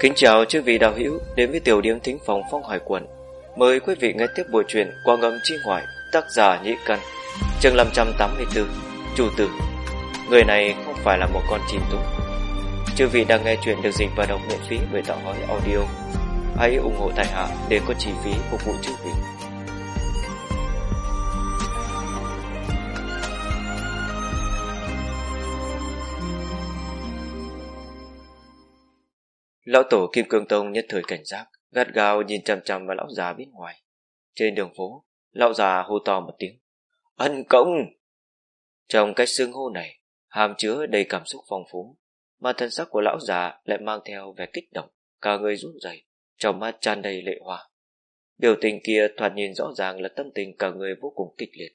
Kính chào chư vị đạo hữu đến với tiểu điểm thính phòng phong hải quần. Mời quý vị nghe tiếp buổi truyện qua âm chi ngoại tác giả nhị Căn, chương 584, chủ tử. Người này không phải là một con chim túng. Chư vị đang nghe chuyện được dịch và đọc miễn phí bởi tạo hói audio. Hãy ủng hộ tại hạ để có chi phí phục vụ chư vị. Lão tổ Kim Cương Tông nhất thời cảnh giác, gắt gao nhìn chằm chằm vào lão già bên ngoài. Trên đường phố, lão già hô to một tiếng. Ân công! Trong cách xương hô này, hàm chứa đầy cảm xúc phong phú, mà thân sắc của lão già lại mang theo vẻ kích động, cả người run rẩy, trong mắt tràn đầy lệ hoa. Biểu tình kia thoạt nhìn rõ ràng là tâm tình cả người vô cùng kịch liệt.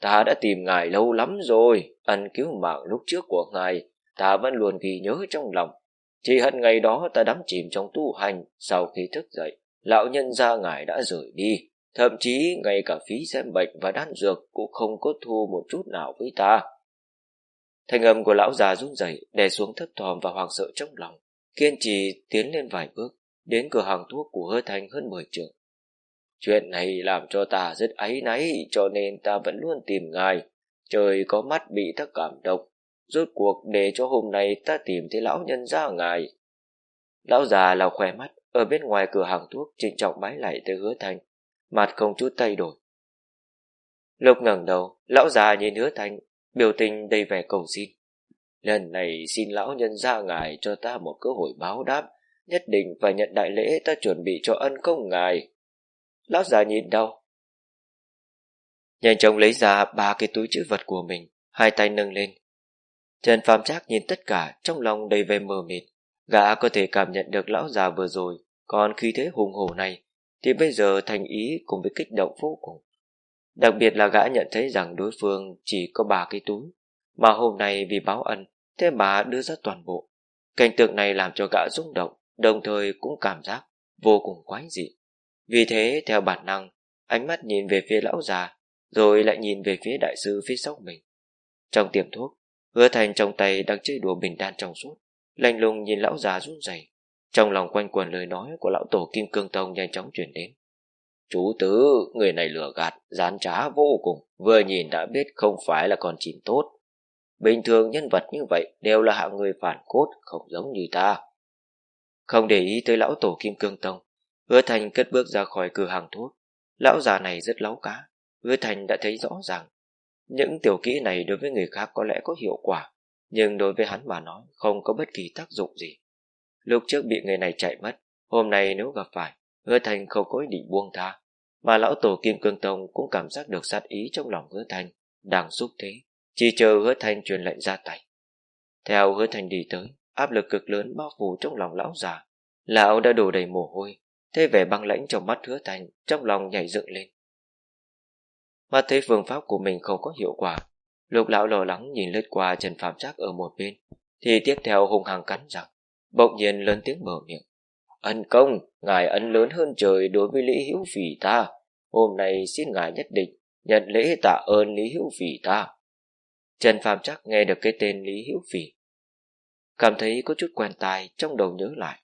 Ta đã tìm ngài lâu lắm rồi, ân cứu mạng lúc trước của ngài, ta vẫn luôn ghi nhớ trong lòng. Chỉ hận ngày đó ta đắm chìm trong tu hành, sau khi thức dậy, lão nhân gia ngài đã rời đi, thậm chí ngay cả phí xem bệnh và đan dược cũng không có thu một chút nào với ta. Thanh âm của lão già run rẩy đè xuống thấp thòm và hoàng sợ trong lòng, kiên trì tiến lên vài bước, đến cửa hàng thuốc của hơ thành hơn 10 trường. Chuyện này làm cho ta rất áy náy, cho nên ta vẫn luôn tìm ngài. Trời có mắt bị ta cảm động, rốt cuộc để cho hôm nay ta tìm thấy lão nhân ra ngài. Lão già lau khỏe mắt, ở bên ngoài cửa hàng thuốc trịnh trọng bái lại tới hứa thành, mặt không chút thay đổi. Lúc ngẩng đầu, lão già nhìn hứa thành, biểu tình đầy vẻ cầu xin. Lần này xin lão nhân ra ngài cho ta một cơ hội báo đáp, nhất định phải nhận đại lễ ta chuẩn bị cho ân công ngài. Lão già nhìn đau, Nhanh chóng lấy ra ba cái túi chữ vật của mình, hai tay nâng lên. Trần Phạm Trác nhìn tất cả trong lòng đầy vẻ mờ mịt. Gã có thể cảm nhận được lão già vừa rồi, còn khi thế hùng hổ này, thì bây giờ thành ý cùng với kích động vô cùng. Đặc biệt là gã nhận thấy rằng đối phương chỉ có ba cái túi, mà hôm nay vì báo ân, thế mà đưa ra toàn bộ. Cảnh tượng này làm cho gã rung động, đồng thời cũng cảm giác vô cùng quái dị. Vì thế, theo bản năng, ánh mắt nhìn về phía lão già, rồi lại nhìn về phía đại sư phía sau mình. Trong tiệm thuốc, hứa thành trong tay đang chơi đùa bình đan trong suốt, lạnh lùng nhìn lão già run rẩy. Trong lòng quanh quần lời nói của lão tổ Kim Cương Tông nhanh chóng chuyển đến. Chú tứ, người này lừa gạt, dán trá vô cùng, vừa nhìn đã biết không phải là con chim tốt. Bình thường nhân vật như vậy đều là hạng người phản cốt, không giống như ta. Không để ý tới lão tổ Kim Cương Tông, Hứa Thành cất bước ra khỏi cửa hàng thuốc. Lão già này rất láu cá. Hứa Thành đã thấy rõ ràng. Những tiểu kỹ này đối với người khác có lẽ có hiệu quả, nhưng đối với hắn mà nói không có bất kỳ tác dụng gì. Lúc trước bị người này chạy mất, hôm nay nếu gặp phải, Hứa Thành không có ý định buông tha. Mà lão tổ Kim Cương Tông cũng cảm giác được sát ý trong lòng Hứa Thành, đang xúc thế, chỉ chờ Hứa Thành truyền lệnh ra tay. Theo Hứa Thành đi tới, áp lực cực lớn bao phủ trong lòng lão già. Lão đã đổ đầy mồ hôi, thế vẻ băng lãnh trong mắt hứa thành trong lòng nhảy dựng lên mà thấy phương pháp của mình không có hiệu quả. Lục lão lo lắng nhìn lướt qua trần phạm trác ở một bên thì tiếp theo hung hăng cắn rằng bỗng nhiên lớn tiếng mở miệng. Ân công ngài ân lớn hơn trời đối với lý hữu phỉ ta. Hôm nay xin ngài nhất định nhận lễ tạ ơn lý hữu phỉ ta. Trần phạm trác nghe được cái tên lý hữu phỉ cảm thấy có chút quen tai trong đầu nhớ lại.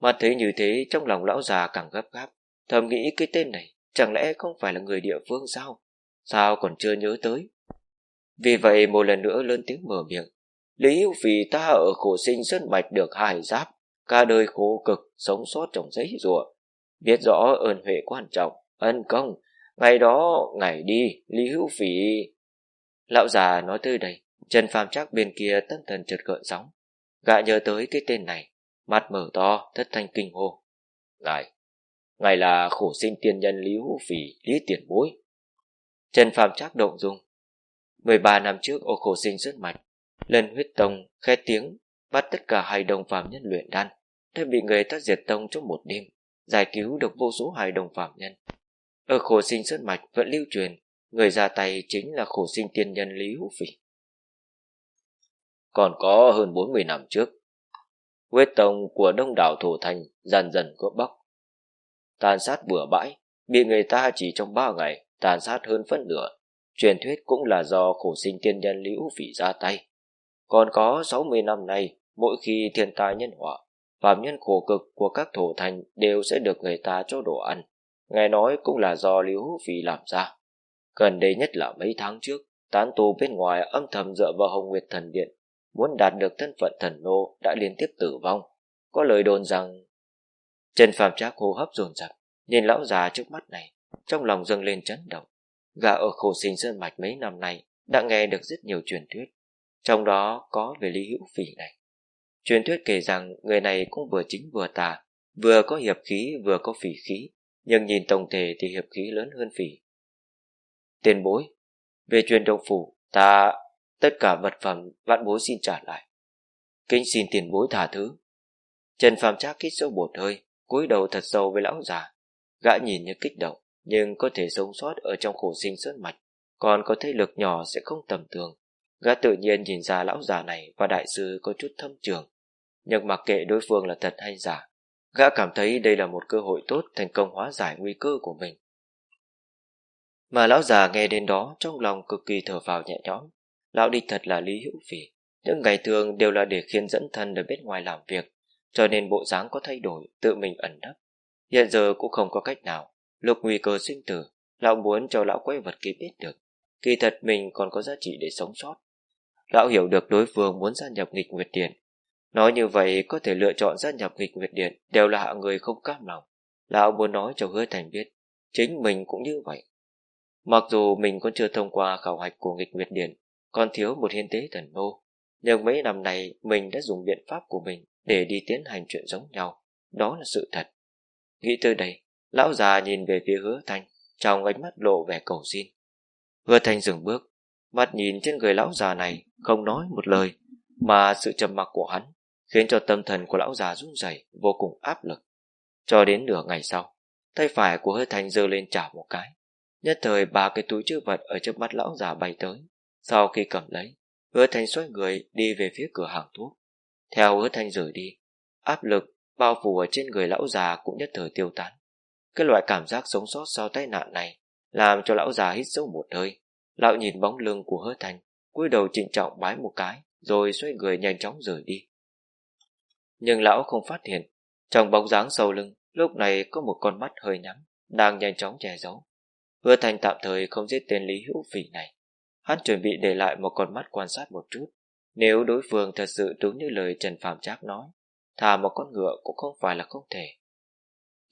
Mà thấy như thế trong lòng lão già càng gấp gáp, thầm nghĩ cái tên này chẳng lẽ không phải là người địa phương sao? Sao còn chưa nhớ tới? Vì vậy một lần nữa lớn tiếng mở miệng. Lý Hữu Phì ta ở khổ sinh sơn mạch được hài giáp, cả đời khổ cực, sống sót trong giấy rùa. Biết rõ ơn huệ quan trọng, ân công, ngày đó, ngày đi, Lý Hữu Phì. Lão già nói tới đây, Trần Phàm chắc bên kia tâm thần chợt gợn sóng. Gã nhớ tới cái tên này, mặt mở to thất thanh kinh hô ngài ngài là khổ sinh tiên nhân lý hữu phỉ, lý tiền bối. Trần phạm trác động dung 13 năm trước ô khổ sinh xuất mạch, lần huyết tông, khét tiếng, bắt tất cả hai đồng phạm nhân luyện đan đã bị người ta diệt tông trong một đêm, giải cứu được vô số hài đồng phạm nhân. Ở khổ sinh xuất mạch vẫn lưu truyền, người ra tay chính là khổ sinh tiên nhân lý hữu phỉ. Còn có hơn 40 năm trước, huyết tông của đông đảo thổ thành dần dần cướp bóc tàn sát bừa bãi bị người ta chỉ trong ba ngày tàn sát hơn phân nửa truyền thuyết cũng là do khổ sinh tiên nhân liễu phỉ ra tay còn có 60 năm nay mỗi khi thiên tai nhân họa phạm nhân khổ cực của các thổ thành đều sẽ được người ta cho đồ ăn. Nghe nói cũng là do liễu Phỉ làm ra. Gần đây nhất là mấy tháng trước, tán tù bên ngoài âm thầm dựa vào Hồng Nguyệt Thần Điện, muốn đạt được thân phận thần nô đã liên tiếp tử vong. Có lời đồn rằng... Trần Phạm Trác hô hấp dồn dập, nhìn lão già trước mắt này, trong lòng dâng lên chấn động. Gã ở khổ sinh sơn mạch mấy năm nay đã nghe được rất nhiều truyền thuyết, trong đó có về Lý Hữu Phỉ này. Truyền thuyết kể rằng người này cũng vừa chính vừa tà, vừa có hiệp khí vừa có phỉ khí, nhưng nhìn tổng thể thì hiệp khí lớn hơn phỉ. Tiền bối, về truyền động phủ, ta tất cả vật phẩm vạn bối xin trả lại. Kính xin tiền bối thả thứ. Trần Phạm Trác kít sâu bột hơi, cúi đầu thật sâu với lão già. Gã nhìn như kích động, nhưng có thể sống sót ở trong khổ sinh sơn mạch, còn có thế lực nhỏ sẽ không tầm thường. Gã tự nhiên nhìn ra lão già này và đại sư có chút thâm trường, nhưng mặc kệ đối phương là thật hay giả, gã cảm thấy đây là một cơ hội tốt thành công hóa giải nguy cơ của mình. Mà lão già nghe đến đó trong lòng cực kỳ thở vào nhẹ nhõm. Lão đi thật là lý hữu phỉ, những ngày thường đều là để khiến dẫn thân ở bên ngoài làm việc, cho nên bộ dáng có thay đổi, tự mình ẩn nấp. Hiện giờ cũng không có cách nào, lúc nguy cơ sinh tử, lão muốn cho lão quái vật kia biết được, kỳ thật mình còn có giá trị để sống sót. Lão hiểu được đối phương muốn gia nhập nghịch nguyệt điện. Nói như vậy có thể lựa chọn gia nhập nghịch nguyệt điện đều là hạ người không cam lòng. Lão muốn nói cho hứa thành biết, chính mình cũng như vậy. Mặc dù mình còn chưa thông qua khảo hạch của nghịch nguyệt điện, còn thiếu một hiên tế thần nô, nhưng mấy năm này mình đã dùng biện pháp của mình để đi tiến hành chuyện giống nhau. Đó là sự thật. Nghĩ tới đây, lão già nhìn về phía hứa thanh, trong ánh mắt lộ vẻ cầu xin. Hứa thanh dừng bước, mắt nhìn trên người lão già này, không nói một lời, mà sự trầm mặc của hắn khiến cho tâm thần của lão già run rẩy vô cùng áp lực. Cho đến nửa ngày sau, tay phải của hứa thanh giơ lên chảo một cái. Nhất thời ba cái túi chứa vật ở trước mắt lão già bay tới. Sau khi cầm lấy, hứa thanh xoay người đi về phía cửa hàng thuốc. Theo hứa thanh rời đi, áp lực bao phủ ở trên người lão già cũng nhất thời tiêu tán. Cái loại cảm giác sống sót sau tai nạn này làm cho lão già hít sâu một hơi. Lão nhìn bóng lưng của hứa thanh, cúi đầu trịnh trọng bái một cái, rồi xoay người nhanh chóng rời đi. Nhưng lão không phát hiện, trong bóng dáng sâu lưng, lúc này có một con mắt hơi nhắm, đang nhanh chóng che giấu. Hứa Thành tạm thời không giết tên Lý Hữu Phỉ này. Hắn chuẩn bị để lại một con mắt quan sát một chút. Nếu đối phương thật sự đúng như lời Trần Phạm Trác nói, thà một con ngựa cũng không phải là không thể.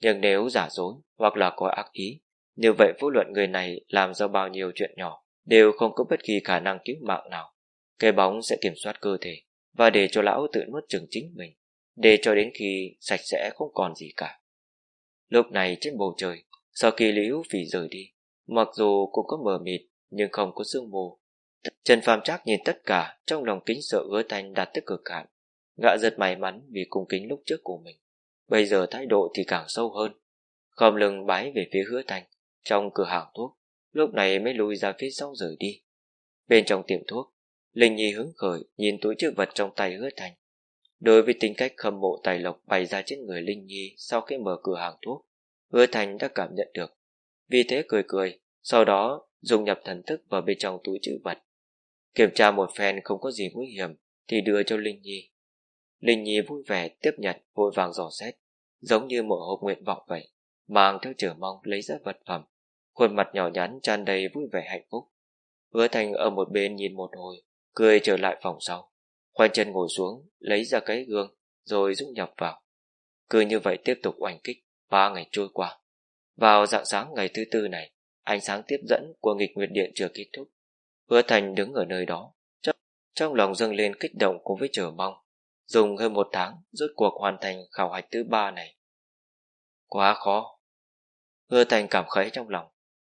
Nhưng nếu giả dối hoặc là có ác ý, như vậy vô luận người này làm ra bao nhiêu chuyện nhỏ, đều không có bất kỳ khả năng cứu mạng nào. Cái bóng sẽ kiểm soát cơ thể và để cho lão tự nuốt chừng chính mình, để cho đến khi sạch sẽ không còn gì cả. Lúc này trên bầu trời, sau khi Lý Hữu Phỉ rời đi, Mặc dù cũng có mờ mịt, nhưng không có sương mù. Trần Phàm Trác nhìn tất cả, trong lòng kính sợ hứa thanh đạt tới cực hạn. Gã giật may mắn vì cung kính lúc trước của mình. Bây giờ thái độ thì càng sâu hơn. Khom lưng bái về phía hứa thanh, trong cửa hàng thuốc, lúc này mới lùi ra phía sau rời đi. Bên trong tiệm thuốc, Linh Nhi hứng khởi nhìn túi chữ vật trong tay hứa thanh. Đối với tính cách khâm mộ tài lộc bày ra trên người Linh Nhi sau khi mở cửa hàng thuốc, hứa thanh đã cảm nhận được vì thế cười cười, sau đó dùng nhập thần thức vào bên trong túi chữ vật. Kiểm tra một phen không có gì nguy hiểm thì đưa cho Linh Nhi. Linh Nhi vui vẻ tiếp nhận vội vàng dò xét, giống như một hộp nguyện vọng vậy, mang theo chờ mong lấy ra vật phẩm. Khuôn mặt nhỏ nhắn tràn đầy vui vẻ hạnh phúc. Hứa Thành ở một bên nhìn một hồi, cười trở lại phòng sau. Khoanh chân ngồi xuống, lấy ra cái gương, rồi dung nhập vào. Cứ như vậy tiếp tục oanh kích, ba ngày trôi qua. Vào dạng sáng ngày thứ tư này, ánh sáng tiếp dẫn của nghịch nguyệt điện chưa kết thúc. Hứa Thành đứng ở nơi đó, trong lòng dâng lên kích động cùng với chờ mong. Dùng hơn một tháng rốt cuộc hoàn thành khảo hạch thứ ba này. Quá khó. Hứa Thành cảm khái trong lòng,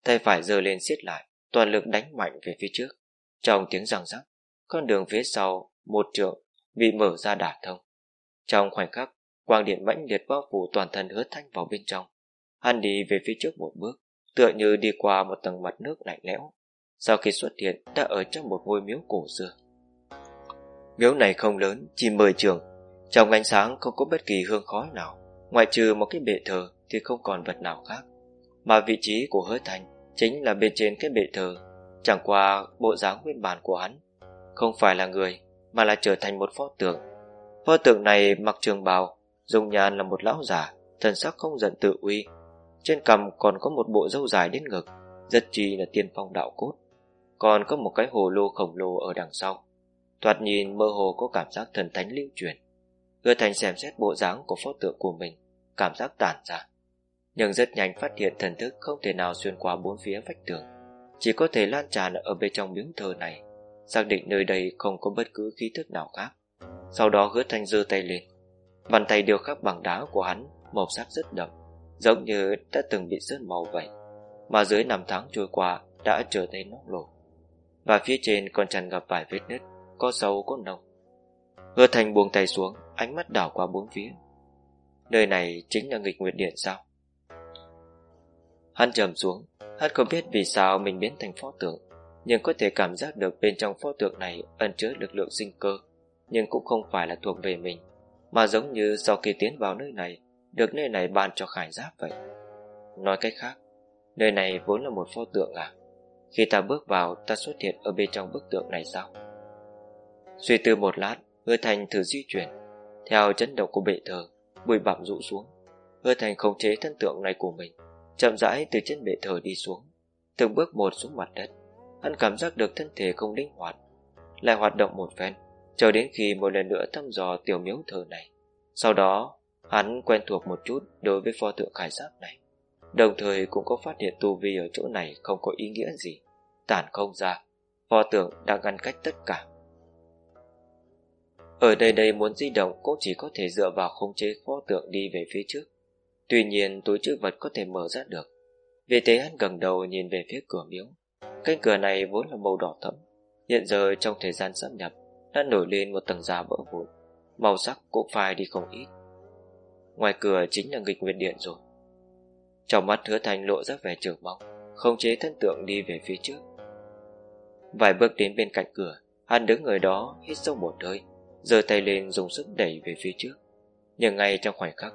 tay phải giơ lên siết lại, toàn lực đánh mạnh về phía trước. Trong tiếng răng rắc, con đường phía sau, một trượng, bị mở ra đả thông. Trong khoảnh khắc, quang điện mãnh liệt bao phủ toàn thân hứa thanh vào bên trong. Hắn đi về phía trước một bước, tựa như đi qua một tầng mặt nước lạnh lẽo. Sau khi xuất hiện, đã ở trong một ngôi miếu cổ xưa. Miếu này không lớn, chỉ mười trường. Trong ánh sáng không có bất kỳ hương khói nào, ngoại trừ một cái bệ thờ thì không còn vật nào khác. Mà vị trí của hứa thành chính là bên trên cái bệ thờ, chẳng qua bộ dáng nguyên bản của hắn. Không phải là người, mà là trở thành một pho tượng. Pho tượng này mặc trường bào, dùng nhàn là một lão giả, Thần sắc không giận tự uy Trên cằm còn có một bộ râu dài đến ngực Rất chi là tiên phong đạo cốt còn có một cái hồ lô khổng lồ ở đằng sau. Thoạt nhìn mơ hồ có cảm giác thần thánh lưu truyền. Hứa thành xem xét bộ dáng của pho tượng của mình, Cảm giác tản ra. Nhưng rất nhanh phát hiện thần thức không thể nào xuyên qua bốn phía vách tường. Chỉ có thể lan tràn ở bên trong miếng thờ này, Xác định nơi đây không có bất cứ khí thức nào khác. Sau đó hứa thành giơ tay lên. Bàn tay điều khắc bằng đá của hắn, Màu sắc rất đậm, Giống như đã từng bị sơn màu vậy, Mà dưới năm tháng trôi qua Đã trở nên nóc lộ và phía trên còn tràn ngập vài vết nứt, Có sâu có nồng. Hứa thành buông tay xuống, Ánh mắt đảo qua bốn phía. Nơi này chính là nghịch nguyệt điện sao? Hắn trầm xuống, Hắn không biết vì sao mình biến thành pho tượng, Nhưng có thể cảm giác được bên trong pho tượng này Ẩn chứa lực lượng sinh cơ, Nhưng cũng không phải là thuộc về mình, Mà giống như sau khi tiến vào nơi này, Được nơi này ban cho khải giáp vậy. Nói cách khác, Nơi này vốn là một pho tượng à? Khi ta bước vào, ta xuất hiện ở bên trong bức tượng này sao? Suy tư một lát Hứa thành thử di chuyển. Theo chấn động của bệ thờ, Bụi bặm rụ xuống. Hứa thành khống chế thân tượng này của mình, Chậm rãi từ trên bệ thờ đi xuống. Từng bước một xuống mặt đất, Hắn cảm giác được thân thể không linh hoạt, Lại hoạt động một phen Chờ đến khi một lần nữa thăm dò tiểu miếu thờ này. Sau đó, Hắn quen thuộc một chút đối với pho tượng khải giáp này, Đồng thời cũng có phát hiện tu vi ở chỗ này không có ý nghĩa gì. Tản không ra Pho tượng đang ngăn cách tất cả ở đây đây muốn di động cũng chỉ có thể dựa vào khống chế pho tượng đi về phía trước. Tuy nhiên túi chữ vật có thể mở ra được. Vì thế hắn gần đầu nhìn về phía cửa miếu. Cánh cửa này vốn là màu đỏ thẫm. Hiện giờ trong thời gian sắp nhập đã nổi lên một tầng da vỡ vụn. Màu sắc cũng phai đi không ít. Ngoài cửa chính là nghịch nguyệt điện rồi. Trong mắt hứa thành lộ ra vẻ trưởng mong, không chế thân tượng đi về phía trước. Vài bước đến bên cạnh cửa, hắn đứng người đó hít sâu một hơi, giơ tay lên dùng sức đẩy về phía trước. Nhưng ngay trong khoảnh khắc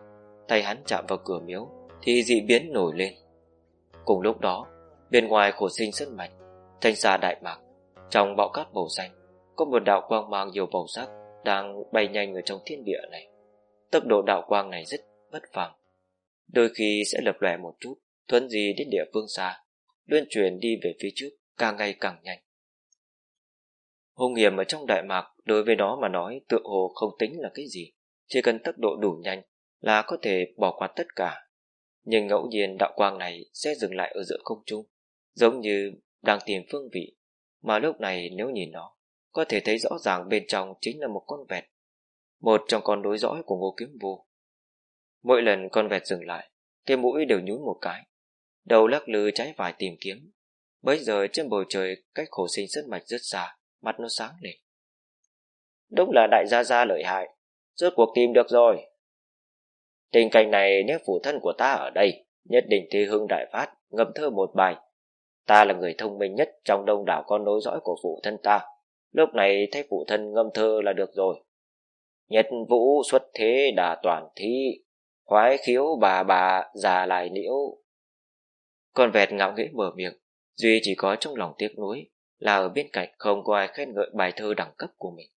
tay hắn chạm vào cửa miếu thì dị biến nổi lên. Cùng lúc đó bên ngoài khổ sinh sân mạch thanh xa đại mạc trong bão cát màu xanh có một đạo quang mang nhiều màu sắc đang bay nhanh ở trong thiên địa này. Tốc độ đạo quang này rất bất phàm đôi khi sẽ lập lòe một chút thuấn gì đến địa phương xa luân chuyển đi về phía trước càng ngày càng nhanh hung hiểm ở trong đại mạc, đối với nó mà nói, tựa hồ không tính là cái gì. Chỉ cần tốc độ đủ nhanh là có thể bỏ qua tất cả. Nhưng ngẫu nhiên đạo quang này sẽ dừng lại ở giữa không trung, giống như đang tìm phương vị. Mà lúc này nếu nhìn nó, có thể thấy rõ ràng bên trong chính là một con vẹt, một trong con đối dõi của ngô kiếm vô. Mỗi lần con vẹt dừng lại, cái mũi đều nhún một cái, đầu lắc lư trái phải tìm kiếm. Bây giờ trên bầu trời cách khổ sinh rất mạch rất xa mắt nó sáng lên. Đúng là đại gia gia lợi hại. Rốt cuộc tìm được rồi. Tình cảnh này nếu phụ thân của ta ở đây, nhất định thi hưng đại phát ngâm thơ một bài. Ta là người thông minh nhất trong đông đảo con nối dõi của phụ thân ta. Lúc này thấy phụ thân ngâm thơ là được rồi. Nhật vũ xuất thế đà toàn thi khoái khiếu bà bà, già lại liễu. Con vẹt ngạo nghễ mở miệng, duy chỉ có trong lòng tiếc nuối là ở bên cạnh không có ai khen ngợi bài thơ đẳng cấp của mình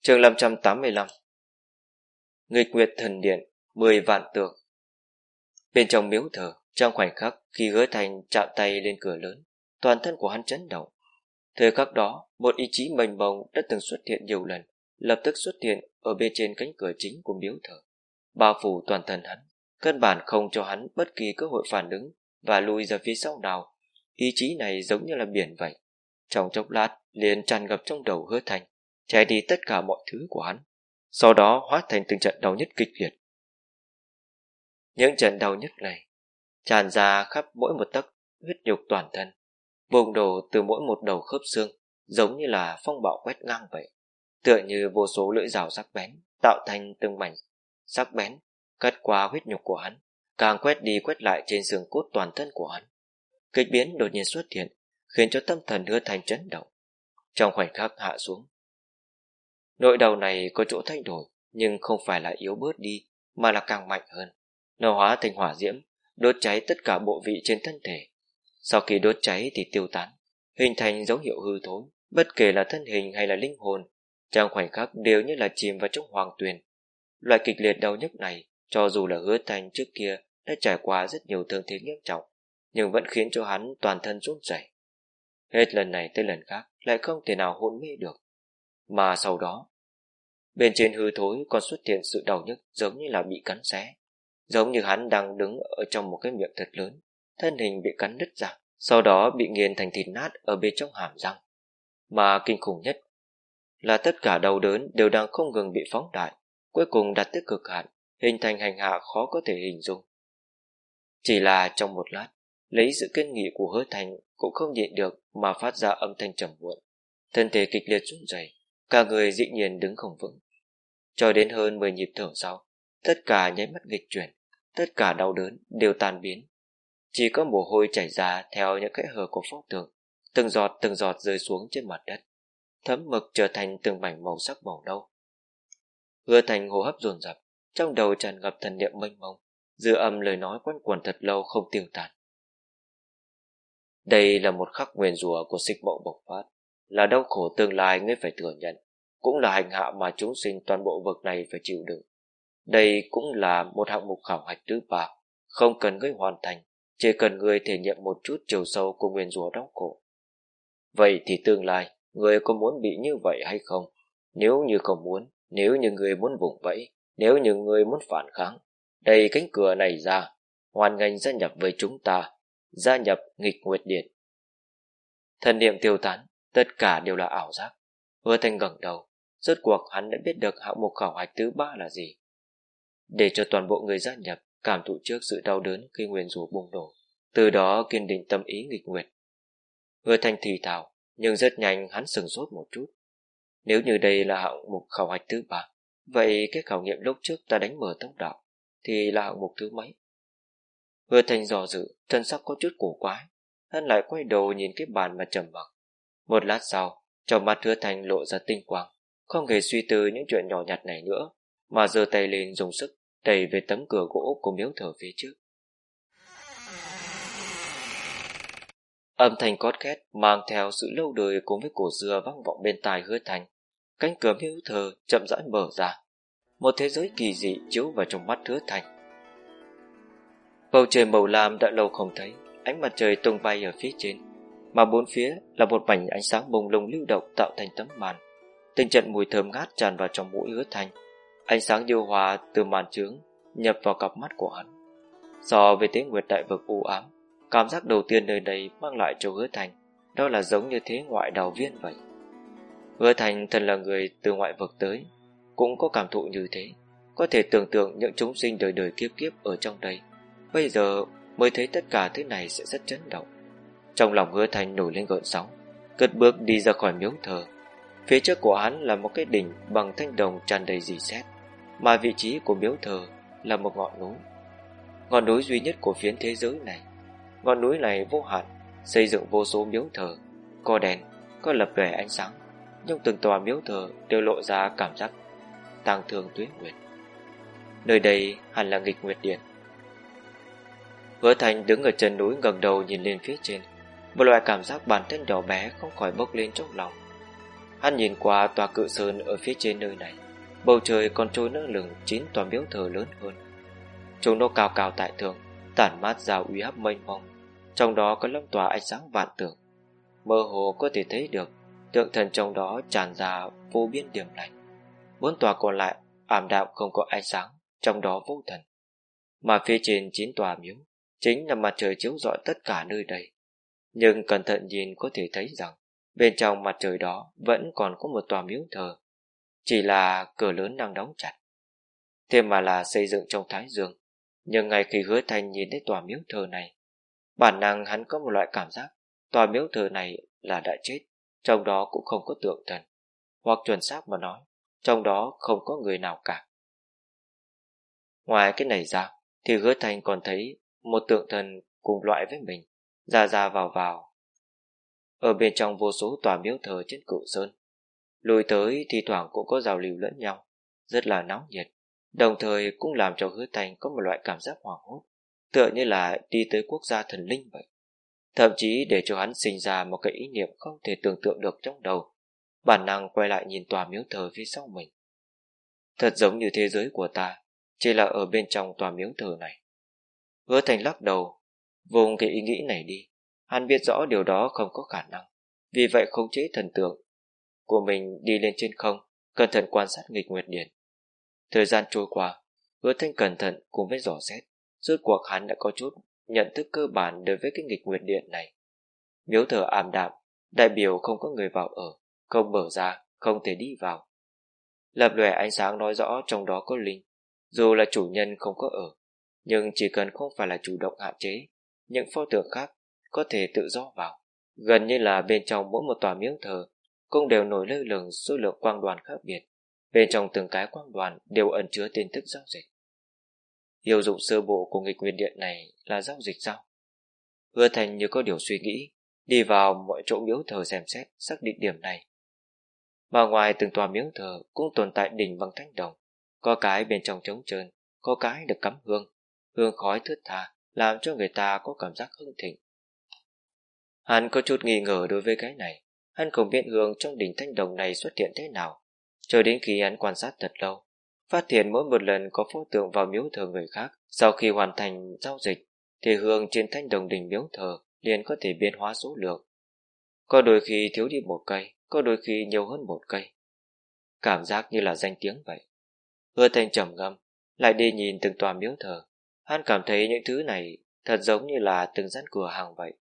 chương 585 Nghịch Nguyệt Thần Điện 10 vạn tượng Bên trong miếu thờ, trong khoảnh khắc khi hứa thành chạm tay lên cửa lớn, toàn thân của hắn chấn động. Thời khắc đó, một ý chí mênh mông đã từng xuất hiện nhiều lần, lập tức xuất hiện ở bên trên cánh cửa chính của miếu thờ. Bao phủ toàn thân hắn, căn bản không cho hắn bất kỳ cơ hội phản ứng và lùi ra phía sau nào. Ý chí này giống như là biển vậy. Trong chốc lát, liền tràn ngập trong đầu hứa thành, che đi tất cả mọi thứ của hắn sau đó hóa thành từng trận đau nhất kịch liệt. Những trận đau nhất này tràn ra khắp mỗi một tấc huyết nhục toàn thân bùng đổ từ mỗi một đầu khớp xương giống như là phong bạo quét ngang vậy tựa như vô số lưỡi rào sắc bén tạo thành từng mảnh sắc bén cắt qua huyết nhục của hắn càng quét đi quét lại trên xương cốt toàn thân của hắn. Kịch biến đột nhiên xuất hiện khiến cho tâm thần hứa thành chấn động trong khoảnh khắc hạ xuống Nỗi đau này có chỗ thay đổi, nhưng không phải là yếu bớt đi, mà là càng mạnh hơn. Nó hóa thành hỏa diễm, đốt cháy tất cả bộ vị trên thân thể. Sau khi đốt cháy thì tiêu tán, hình thành dấu hiệu hư thối, bất kể là thân hình hay là linh hồn, trong khoảnh khắc đều như là chìm vào trong hoàng tuyền. Loại kịch liệt đau nhức này, cho dù là hứa thành trước kia đã trải qua rất nhiều thương thế nghiêm trọng, nhưng vẫn khiến cho hắn toàn thân run rẩy. Hết lần này tới lần khác lại không thể nào hôn mê được. Mà sau đó, bên trên hư thối còn xuất hiện sự đau nhức giống như là bị cắn xé. Giống như hắn đang đứng ở trong một cái miệng thật lớn, thân hình bị cắn đứt ra, sau đó bị nghiền thành thịt nát ở bên trong hàm răng. Mà kinh khủng nhất là tất cả đau đớn đều đang không ngừng bị phóng đại, cuối cùng đạt tới cực hạn, hình thành hành hạ khó có thể hình dung. Chỉ là trong một lát, lấy sự kiên nghị của hứa thành cũng không nhịn được mà phát ra âm thanh trầm muộn. Thân thể kịch liệt run rẩy, cả người dĩ nhiên đứng không vững. Cho đến hơn 10 nhịp thở sau, tất cả nháy mắt nghịch chuyển, tất cả đau đớn đều tan biến. Chỉ có mồ hôi chảy ra theo những kẽ hở của phó tường, từng giọt từng giọt rơi xuống trên mặt đất, thấm mực trở thành từng mảnh màu sắc màu nâu. Hứa thành hô hấp dồn dập, trong đầu tràn ngập thần niệm mênh mông, dư âm lời nói quanh quẩn thật lâu không tiêu tàn. Đây là một khắc nguyền rủa của sinh mộng bộc phát, là đau khổ tương lai ngươi phải thừa nhận, cũng là hành hạ mà chúng sinh toàn bộ vực này phải chịu đựng. Đây cũng là một hạng mục khảo hạch tứ ba, không cần ngươi hoàn thành, chỉ cần ngươi thể nghiệm một chút chiều sâu của nguyền rủa đau khổ. Vậy thì tương lai, ngươi có muốn bị như vậy hay không? Nếu như không muốn, nếu như ngươi muốn vùng vẫy, nếu như ngươi muốn phản kháng, đầy cánh cửa này ra, hoàn ngành gia nhập với chúng ta, gia nhập nghịch nguyệt điện. Thần niệm tiêu tán, tất cả đều là ảo giác. Hứa thanh ngẩng đầu, rốt cuộc hắn đã biết được hạng mục khảo hạch thứ ba là gì. Để cho toàn bộ người gia nhập cảm thụ trước sự đau đớn khi nguyên rủa bùng nổ, từ đó kiên định tâm ý nghịch nguyệt. Hứa thanh thì thào, nhưng rất nhanh hắn sừng sốt một chút. Nếu như đây là hạng mục khảo hạch thứ ba, vậy cái khảo nghiệm lúc trước ta đánh mở tốc đạo thì là hạng mục thứ mấy? Hứa thành dò dự, thân sắc có chút cổ quái. Hắn lại quay đầu nhìn cái bàn mà trầm mặc. Một lát sau, trong mắt hứa thành lộ ra tinh quang, không hề suy tư những chuyện nhỏ nhặt này nữa, mà giơ tay lên dùng sức đẩy về tấm cửa gỗ của miếu thờ phía trước. Âm thanh cót két mang theo sự lâu đời cùng với cổ dừa vang vọng bên tai hứa thành. Cánh cửa miếu thờ chậm rãi mở ra. Một thế giới kỳ dị chiếu vào trong mắt hứa thành. Bầu trời màu lam đã lâu không thấy, ánh mặt trời tung bay ở phía trên, mà bốn phía là một mảnh ánh sáng bông lung lưu động tạo thành tấm màn. Từng trận mùi thơm ngát tràn vào trong mũi hứa thành, ánh sáng điều hòa từ màn trướng nhập vào cặp mắt của hắn. So với tiếng nguyệt đại vực u ám, cảm giác đầu tiên nơi đây mang lại cho hứa thành, đó là giống như thế ngoại đào viên vậy. Hứa thành thật là người từ ngoại vực tới, cũng có cảm thụ như thế, có thể tưởng tượng những chúng sinh đời đời kiếp kiếp ở trong đây Bây giờ mới thấy tất cả thứ này sẽ rất chấn động. Trong lòng hứa thành nổi lên gợn sóng Cất bước đi ra khỏi miếu thờ. Phía trước của hắn là một cái đỉnh bằng thanh đồng tràn đầy dì xét Mà vị trí của miếu thờ là một ngọn núi. Ngọn núi duy nhất của phiến thế giới này. Ngọn núi này vô hạn Xây dựng vô số miếu thờ Có đèn, có lập lòe ánh sáng Nhưng từng tòa miếu thờ đều lộ ra cảm giác tang thương tuyết nguyệt. Nơi đây hẳn là nghịch nguyệt điện. Hứa Thành đứng ở chân núi ngẩng đầu nhìn lên phía trên. Một loại cảm giác bản thân nhỏ bé không khỏi bốc lên trong lòng. Hắn nhìn qua tòa cự sơn ở phía trên nơi này. Bầu trời còn trôi nâng lửng chín tòa miếu thờ lớn hơn. Chúng nó cao cao tại thượng, Tản mát rào uy áp mênh mông. Trong đó có lâm tòa ánh sáng vạn tượng. Mơ hồ có thể thấy được, Tượng thần trong đó tràn ra vô biên điểm lành. Bốn tòa còn lại, ảm đạm không có ánh sáng, Trong đó vô thần. Mà phía trên chín tòa miếu chính là mặt trời chiếu rọi tất cả nơi đây. Nhưng cẩn thận nhìn có thể thấy rằng bên trong mặt trời đó vẫn còn có một tòa miếu thờ, chỉ là cửa lớn đang đóng chặt. Thêm mà là xây dựng trong Thái Dương, nhưng ngay khi hứa thành nhìn thấy tòa miếu thờ này, bản năng hắn có một loại cảm giác tòa miếu thờ này là đã chết, trong đó cũng không có tượng thần, hoặc chuẩn xác mà nói, trong đó không có người nào cả. Ngoài cái này ra, thì hứa thành còn thấy một tượng thần cùng loại với mình, ra ra vào vào. Ở bên trong vô số tòa miếu thờ trên cựu sơn, lùi tới thì thoảng cũng có rào lưu lẫn nhau, rất là nóng nhiệt, đồng thời cũng làm cho hứa thành có một loại cảm giác hoảng hốt, tựa như là đi tới quốc gia thần linh vậy. Thậm chí để cho hắn sinh ra một cái ý niệm không thể tưởng tượng được trong đầu, bản năng quay lại nhìn tòa miếu thờ phía sau mình. Thật giống như thế giới của ta, chỉ là ở bên trong tòa miếu thờ này. Hứa thành lắc đầu, vùng cái ý nghĩ này đi. Hắn biết rõ điều đó không có khả năng, vì vậy khống chế thần tượng của mình đi lên trên không, cẩn thận quan sát nghịch nguyệt điện. Thời gian trôi qua, hứa thanh cẩn thận cùng với dò xét, rốt cuộc hắn đã có chút nhận thức cơ bản đối với cái nghịch nguyệt điện này. Miếu thờ ảm đạm, đại biểu không có người vào ở, không mở ra, không thể đi vào. Lập lòe ánh sáng nói rõ trong đó có linh, dù là chủ nhân không có ở, nhưng chỉ cần không phải là chủ động hạn chế, những pho tượng khác có thể tự do vào. Gần như là bên trong mỗi một tòa miếu thờ cũng đều nổi lơ lửng số lượng quang đoàn khác biệt. Bên trong từng cái quang đoàn đều ẩn chứa tin tức giao dịch. Hiệu dụng sơ bộ của nghịch nguyên điện này là giao dịch sao? Hứa thành như có điều suy nghĩ, đi vào mọi chỗ miếu thờ xem xét, xác định điểm này. Mà ngoài từng tòa miếu thờ cũng tồn tại đỉnh bằng thanh đồng, có cái bên trong trống trơn, có cái được cắm hương, hương khói thướt tha, làm cho người ta có cảm giác hưng thịnh. Hắn có chút nghi ngờ đối với cái này, hắn không biết hương trong đỉnh thanh đồng này xuất hiện thế nào, cho đến khi hắn quan sát thật lâu, phát hiện mỗi một lần có pho tượng vào miếu thờ người khác, sau khi hoàn thành giao dịch, thì hương trên thanh đồng đỉnh miếu thờ liền có thể biến hóa số lượng. Có đôi khi thiếu đi một cây, có đôi khi nhiều hơn một cây. Cảm giác như là danh tiếng vậy. Hứa thanh trầm ngâm, lại đi nhìn từng tòa miếu thờ. Hắn cảm thấy những thứ này thật giống như là từng gian cửa hàng vậy.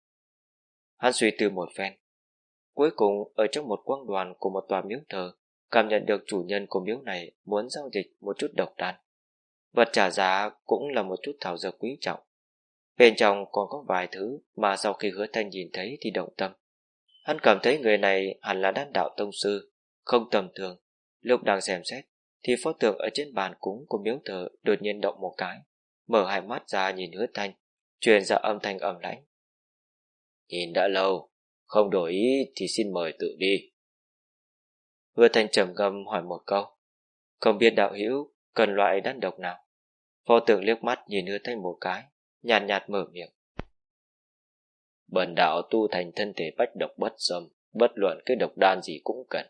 Hắn suy tư một phen. Cuối cùng, ở trong một quang đoàn của một tòa miếu thờ, cảm nhận được chủ nhân của miếu này muốn giao dịch một chút độc đan. Vật trả giá cũng là một chút thảo dược quý trọng. Bên trong còn có vài thứ mà sau khi hứa thanh nhìn thấy thì động tâm. Hắn cảm thấy người này hẳn là đan đạo tông sư, không tầm thường. Lúc đang xem xét, thì pho tượng ở trên bàn cúng của miếu thờ đột nhiên động một cái, mở hai mắt ra nhìn hứa thanh, truyền ra âm thanh ẩm lãnh. Nhìn đã lâu, không đổi ý thì xin mời tự đi. Hứa thanh trầm ngâm hỏi một câu, không biết đạo hữu cần loại đan độc nào. Phó tượng liếc mắt nhìn hứa thanh một cái, nhàn nhạt, nhạt mở miệng. Bần đạo tu thành thân thể bách độc bất xâm, bất luận cái độc đan gì cũng cần.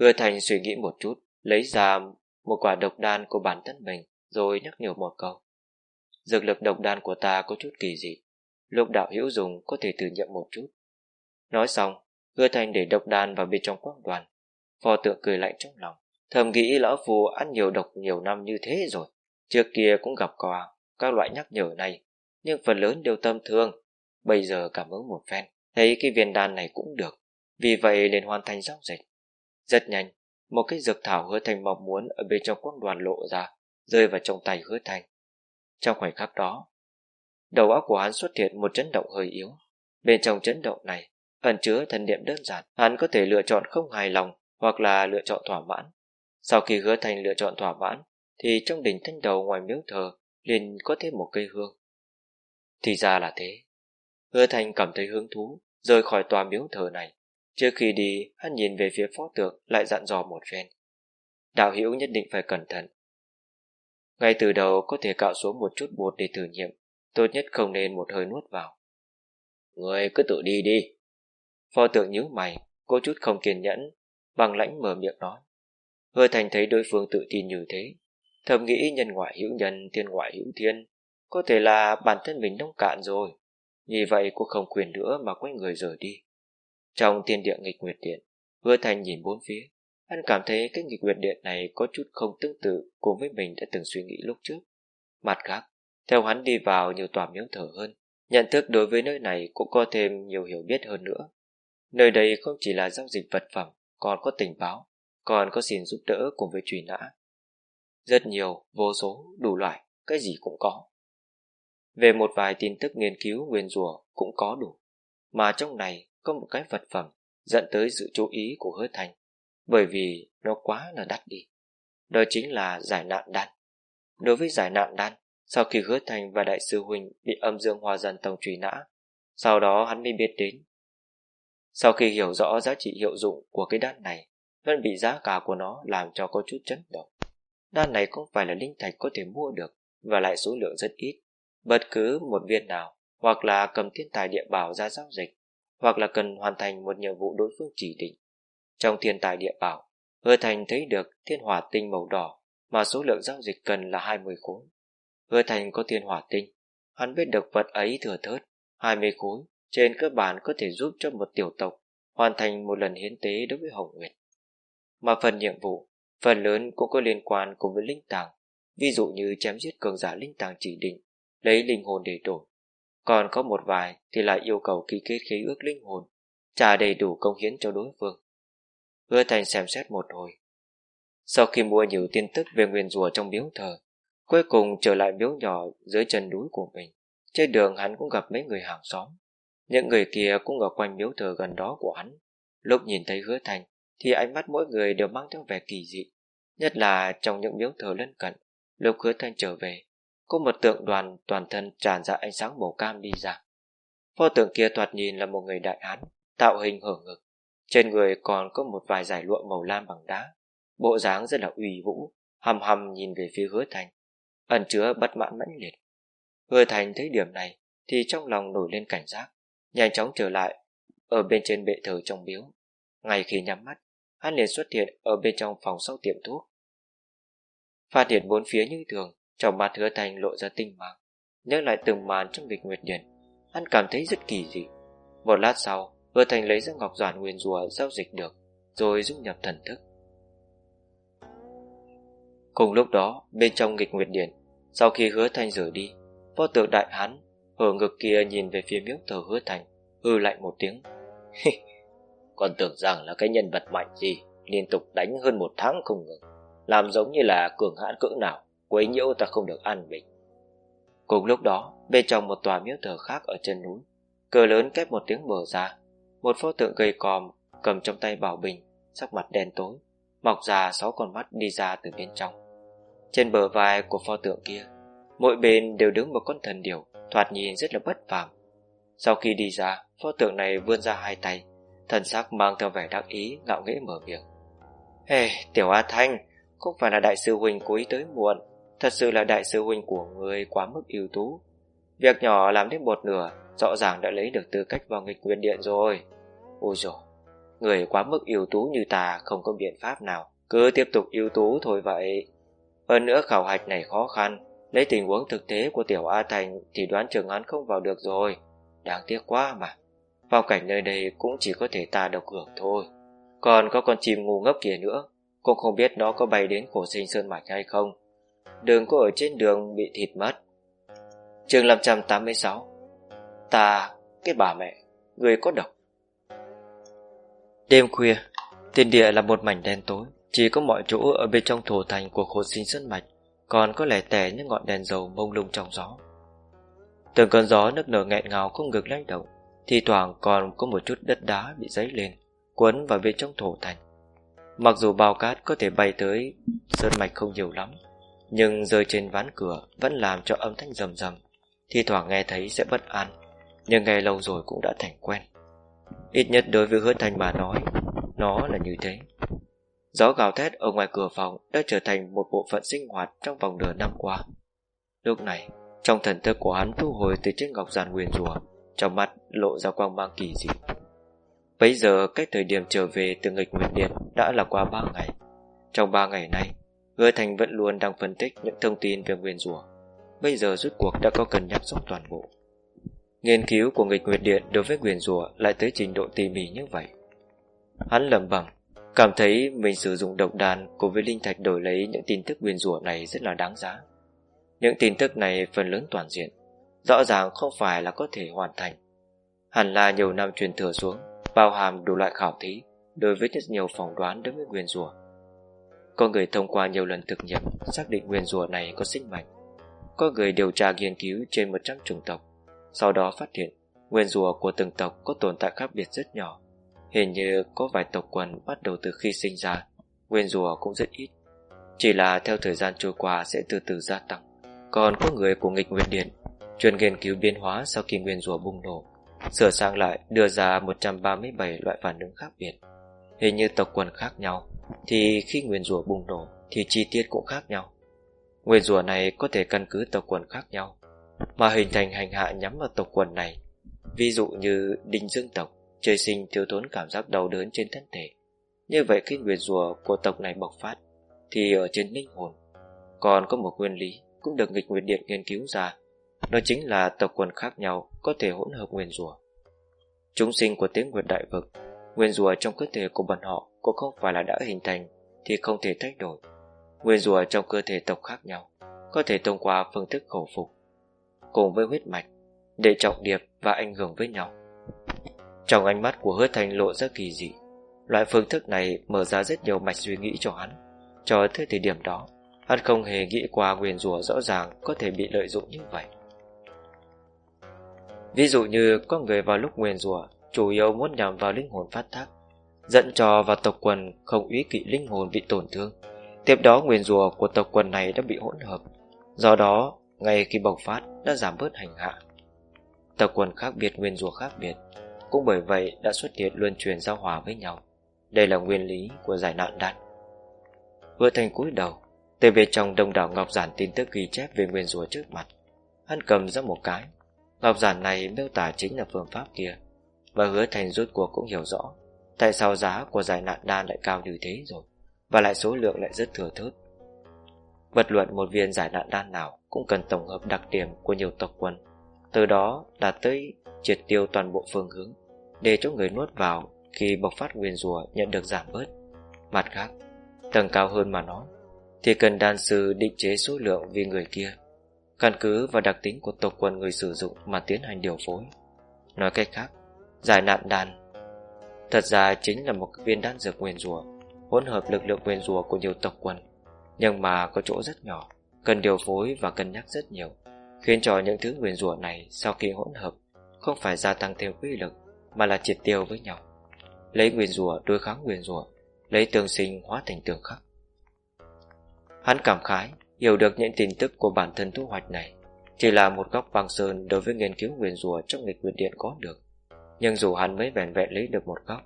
Hứa thành suy nghĩ một chút, lấy ra một quả độc đan của bản thân mình, rồi nhắc nhở một câu. Dược lực độc đan của ta có chút kỳ dị, lúc đạo hữu dùng có thể thử nghiệm một chút. Nói xong, hứa thành để độc đan vào bên trong quang đoàn. Phò tượng cười lạnh trong lòng, thầm nghĩ lão phù ăn nhiều độc nhiều năm như thế rồi. Trước kia cũng gặp qua các loại nhắc nhở này, nhưng phần lớn đều tâm thương. Bây giờ cảm ứng một phen, thấy cái viên đan này cũng được, vì vậy liền hoàn thành giao dịch. Rất nhanh, một cái dược thảo hứa thành mong muốn ở bên trong quang đoàn lộ ra, rơi vào trong tay hứa thành. Trong khoảnh khắc đó, đầu óc của hắn xuất hiện một chấn động hơi yếu. Bên trong chấn động này, ẩn chứa thần niệm đơn giản, hắn có thể lựa chọn không hài lòng hoặc là lựa chọn thỏa mãn. Sau khi hứa thành lựa chọn thỏa mãn, thì trong đỉnh thanh đầu ngoài miếu thờ liền có thêm một cây hương. Thì ra là thế. Hứa thành cảm thấy hứng thú, rời khỏi tòa miếu thờ này. Trước khi đi, hắn nhìn về phía phó tượng lại dặn dò một phen. Đạo hữu nhất định phải cẩn thận. Ngay từ đầu có thể cạo xuống một chút bột để thử nghiệm, tốt nhất không nên một hơi nuốt vào. Người cứ tự đi đi. Phó tượng nhíu mày, có chút không kiên nhẫn, bằng lãnh mở miệng nói. Hứa thành thấy đối phương tự tin như thế, thầm nghĩ nhân ngoại hữu nhân, thiên ngoại hữu thiên, có thể là bản thân mình nông cạn rồi. Vì vậy cô không quyền nữa mà quay người rời đi. Trong tiên địa nghịch nguyệt điện, hứa thành nhìn bốn phía. Anh cảm thấy cái nghịch nguyệt điện này có chút không tương tự cùng với mình đã từng suy nghĩ lúc trước. Mặt khác, theo hắn đi vào nhiều tòa miếng thở hơn, nhận thức đối với nơi này cũng có thêm nhiều hiểu biết hơn nữa. Nơi đây không chỉ là giao dịch vật phẩm, còn có tình báo, còn có xin giúp đỡ cùng với truy nã. Rất nhiều, vô số, đủ loại, cái gì cũng có. Về một vài tin tức nghiên cứu nguyên rùa cũng có đủ, mà trong này có một cái vật phẩm dẫn tới sự chú ý của hứa thành, bởi vì nó quá là đắt đi. Đó chính là giải nạn đan. Đối với giải nạn đan, sau khi hứa thành và đại sư Huynh bị âm dương hòa dần tông truy nã, sau đó hắn mới biết đến. Sau khi hiểu rõ giá trị hiệu dụng của cái đan này, vẫn bị giá cả của nó làm cho có chút chấn động. Đan này không phải là linh thạch có thể mua được, và lại số lượng rất ít. Bất cứ một viên nào, hoặc là cầm thiên tài địa bảo ra giao dịch, hoặc là cần hoàn thành một nhiệm vụ đối phương chỉ định. Trong thiên tài địa bảo, Hứa Thành thấy được thiên hỏa tinh màu đỏ mà số lượng giao dịch cần là 20 khối. Hứa Thành có thiên hỏa tinh, hắn biết được vật ấy thừa thớt, 20 khối, trên cơ bản có thể giúp cho một tiểu tộc hoàn thành một lần hiến tế đối với Hồng Nguyệt. Mà phần nhiệm vụ, phần lớn cũng có liên quan cùng với linh tàng, ví dụ như chém giết cường giả linh tàng chỉ định, lấy linh hồn để đổi. Còn có một vài thì lại yêu cầu ký kết khế ước linh hồn, trả đầy đủ công hiến cho đối phương. Hứa Thành xem xét một hồi. Sau khi mua nhiều tin tức về nguyên rùa trong miếu thờ, cuối cùng trở lại miếu nhỏ dưới chân núi của mình. Trên đường hắn cũng gặp mấy người hàng xóm. Những người kia cũng ở quanh miếu thờ gần đó của hắn. Lúc nhìn thấy hứa thành, thì ánh mắt mỗi người đều mang theo vẻ kỳ dị. Nhất là trong những miếu thờ lân cận, lúc hứa thành trở về, có một tượng đoàn toàn thân tràn ra ánh sáng màu cam đi ra. Pho tượng kia thoạt nhìn là một người đại hán, tạo hình hở ngực. Trên người còn có một vài giải lụa màu lam bằng đá. Bộ dáng rất là uy vũ, hầm hầm nhìn về phía hứa thành, ẩn chứa bất mãn mãnh liệt. Hứa thành thấy điểm này thì trong lòng nổi lên cảnh giác, nhanh chóng trở lại ở bên trên bệ thờ trong biếu. Ngay khi nhắm mắt, hắn liền xuất hiện ở bên trong phòng sau tiệm thuốc. Phát hiện bốn phía như thường, trong mắt hứa thành lộ ra tinh mang. Nhớ lại từng màn trong nghịch nguyệt điển, hắn cảm thấy rất kỳ dị. Một lát sau, hứa thành lấy ra ngọc giản nguyên rùa giao dịch được, rồi dung nhập thần thức. Cùng lúc đó, bên trong nghịch nguyệt điển, sau khi hứa thành rời đi, pho tượng đại hán ở ngực kia nhìn về phía miếu thờ hứa thành, hư lạnh một tiếng. Còn tưởng rằng là cái nhân vật mạnh gì, liên tục đánh hơn một tháng không ngừng, làm giống như là cường hãn cỡ nào, quấy nhiễu ta không được an bình. Cùng lúc đó, bên trong một tòa miếu thờ khác ở chân núi, cờ lớn kép một tiếng mở ra, một pho tượng gầy còm cầm trong tay bảo bình, sắc mặt đen tối, mọc ra sáu con mắt đi ra từ bên trong. Trên bờ vai của pho tượng kia, mỗi bên đều đứng một con thần điểu, thoạt nhìn rất là bất phàm. Sau khi đi ra, pho tượng này vươn ra hai tay, thần sắc mang theo vẻ đắc ý, ngạo nghễ mở miệng. Hey, tiểu A Thanh, không phải là đại sư huynh cố ý tới muộn, thật sự là đại sư huynh của người quá mức ưu tú. Việc nhỏ làm đến một nửa, rõ ràng đã lấy được tư cách vào nghịch nguyên điện rồi. Ôi dồi, người quá mức ưu tú như ta không có biện pháp nào, cứ tiếp tục ưu tú thôi vậy. Hơn nữa khảo hạch này khó khăn, lấy tình huống thực tế của tiểu A Thành thì đoán trường hắn không vào được rồi. Đáng tiếc quá mà. Vào cảnh nơi đây cũng chỉ có thể ta độc hưởng thôi. Còn có con chim ngu ngốc kia nữa, cũng không biết nó có bay đến khổ sinh sơn mạch hay không. Đừng có ở trên đường bị thịt mất chương 586 Ta, cái bà mẹ, người có độc. Đêm khuya, thiên địa là một mảnh đen tối, chỉ có mọi chỗ ở bên trong thổ thành của khổ sinh sơn mạch, còn có lẻ tẻ những ngọn đèn dầu mông lung trong gió. Từng cơn gió nức nở nghẹn ngào không ngừng lay động, thì thoảng còn có một chút đất đá bị dấy lên, cuốn vào bên trong thổ thành. Mặc dù bao cát có thể bay tới sơn mạch không nhiều lắm, nhưng rơi trên ván cửa vẫn làm cho âm thanh rầm rầm, thì thoảng nghe thấy sẽ bất an, nhưng nghe lâu rồi cũng đã thành quen. Ít nhất đối với hứa thành mà nói, nó là như thế. Gió gào thét ở ngoài cửa phòng đã trở thành một bộ phận sinh hoạt trong vòng nửa năm qua. Lúc này, trong thần thức của hắn thu hồi từ trên ngọc giàn nguyên rùa, trong mắt lộ ra quang mang kỳ dị. Bây giờ cách thời điểm trở về từ nghịch nguyệt điện đã là qua ba ngày. Trong ba ngày nay Hứa Thành vẫn luôn đang phân tích những thông tin về nguyên rùa. Bây giờ rút cuộc đã có cần nhắc xong toàn bộ. Nghiên cứu của nghịch nguyệt điện đối với quyền rùa lại tới trình độ tỉ mỉ như vậy. Hắn lầm bẩm Cảm thấy mình sử dụng độc đàn cùng với linh thạch đổi lấy những tin tức quyền rùa này rất là đáng giá. Những tin tức này phần lớn toàn diện, rõ ràng không phải là có thể hoàn thành. Hẳn là nhiều năm truyền thừa xuống, bao hàm đủ loại khảo thí đối với rất nhiều phỏng đoán đối với quyền rùa Có người thông qua nhiều lần thực nghiệm xác định quyền rùa này có sinh mệnh. Có người điều tra nghiên cứu trên 100 chủng tộc, sau đó phát hiện nguyên rùa của từng tộc có tồn tại khác biệt rất nhỏ. Hình như có vài tộc quần bắt đầu từ khi sinh ra Nguyên rùa cũng rất ít. Chỉ là theo thời gian trôi qua sẽ từ từ gia tăng. Còn có người của nghịch nguyên điện Chuyên nghiên cứu biến hóa sau khi nguyên rùa bùng nổ Sửa sang lại đưa ra 137 loại phản ứng khác biệt. Hình như tộc quần khác nhau Thì khi nguyên rùa bùng nổ Thì chi tiết cũng khác nhau. Nguyên rùa này có thể căn cứ tộc quần khác nhau Mà hình thành hành hạ nhắm vào tộc quần này. Ví dụ như đinh dương tộc trời sinh thiếu thốn cảm giác đau đớn trên thân thể, Như vậy khi nguyên rùa của tộc này bộc phát Thì ở trên linh hồn Còn có một nguyên lý Cũng được nghịch nguyên điện nghiên cứu ra. Đó chính là tộc quần khác nhau Có thể hỗn hợp nguyên rùa. Chúng sinh của tiếng nguyệt đại vực Nguyên rùa trong cơ thể của bọn họ Cũng không phải là đã hình thành Thì không thể thay đổi. Nguyên rùa trong cơ thể tộc khác nhau, Có thể thông qua phương thức khẩu phục Cùng với huyết mạch, Để trọng điệp và ảnh hưởng với nhau. Trong ánh mắt của hứa thành lộ ra kỳ dị, Loại phương thức này mở ra rất nhiều mạch suy nghĩ cho hắn. Cho tới thời điểm đó, Hắn không hề nghĩ qua nguyên rùa rõ ràng Có thể bị lợi dụng như vậy. Ví dụ như có người vào lúc nguyên rùa Chủ yếu muốn nhằm vào linh hồn phát thác Dẫn cho vào tộc quần không ý kỵ linh hồn bị tổn thương. Tiếp đó nguyên rùa của tộc quần này đã bị hỗn hợp. Do đó, ngay khi bộc phát đã giảm bớt hành hạ. Tộc quần khác biệt, nguyên rùa khác biệt. Cũng bởi vậy đã xuất hiện luân truyền giao hòa với nhau. Đây là nguyên lý của giải nạn đan. Vừa thành cúi đầu, Từ bên trong đông đảo ngọc giản tin tức ghi chép về nguyên rùa trước mặt. Hắn cầm ra một cái. Ngọc giản này miêu tả chính là phương pháp kia. Và hứa thành rút cuộc cũng hiểu rõ Tại sao giá của giải nạn đan lại cao như thế rồi. Và lại số lượng lại rất thừa thớt Bất luận một viên giải nạn đan nào Cũng cần tổng hợp đặc điểm của nhiều tộc quân Từ đó đạt tới triệt tiêu toàn bộ phương hướng Để cho người nuốt vào khi bộc phát nguyên rùa nhận được giảm bớt. Mặt khác, tầng cao hơn mà nói, thì cần đan sư định chế số lượng vì người kia, căn cứ vào đặc tính của tộc quần người sử dụng mà tiến hành điều phối. Nói cách khác, giải nạn đan thật ra chính là một viên đan dược nguyên rùa, hỗn hợp lực lượng nguyên rùa của nhiều tộc quần, nhưng mà có chỗ rất nhỏ, cần điều phối và cân nhắc rất nhiều, khiến cho những thứ nguyên rùa này sau khi hỗn hợp không phải gia tăng thêm quy lực mà là triệt tiêu với nhau. Lấy nguyên rùa đối kháng nguyên rùa lấy tương sinh hóa thành tương khắc. Hắn cảm khái hiểu được những tin tức của bản thân thu hoạch này chỉ là một góc băng sơn đối với nghiên cứu nguyên rùa trong nghịch nguyên điện có được. Nhưng dù hắn mới vẹn vẹn lấy được một góc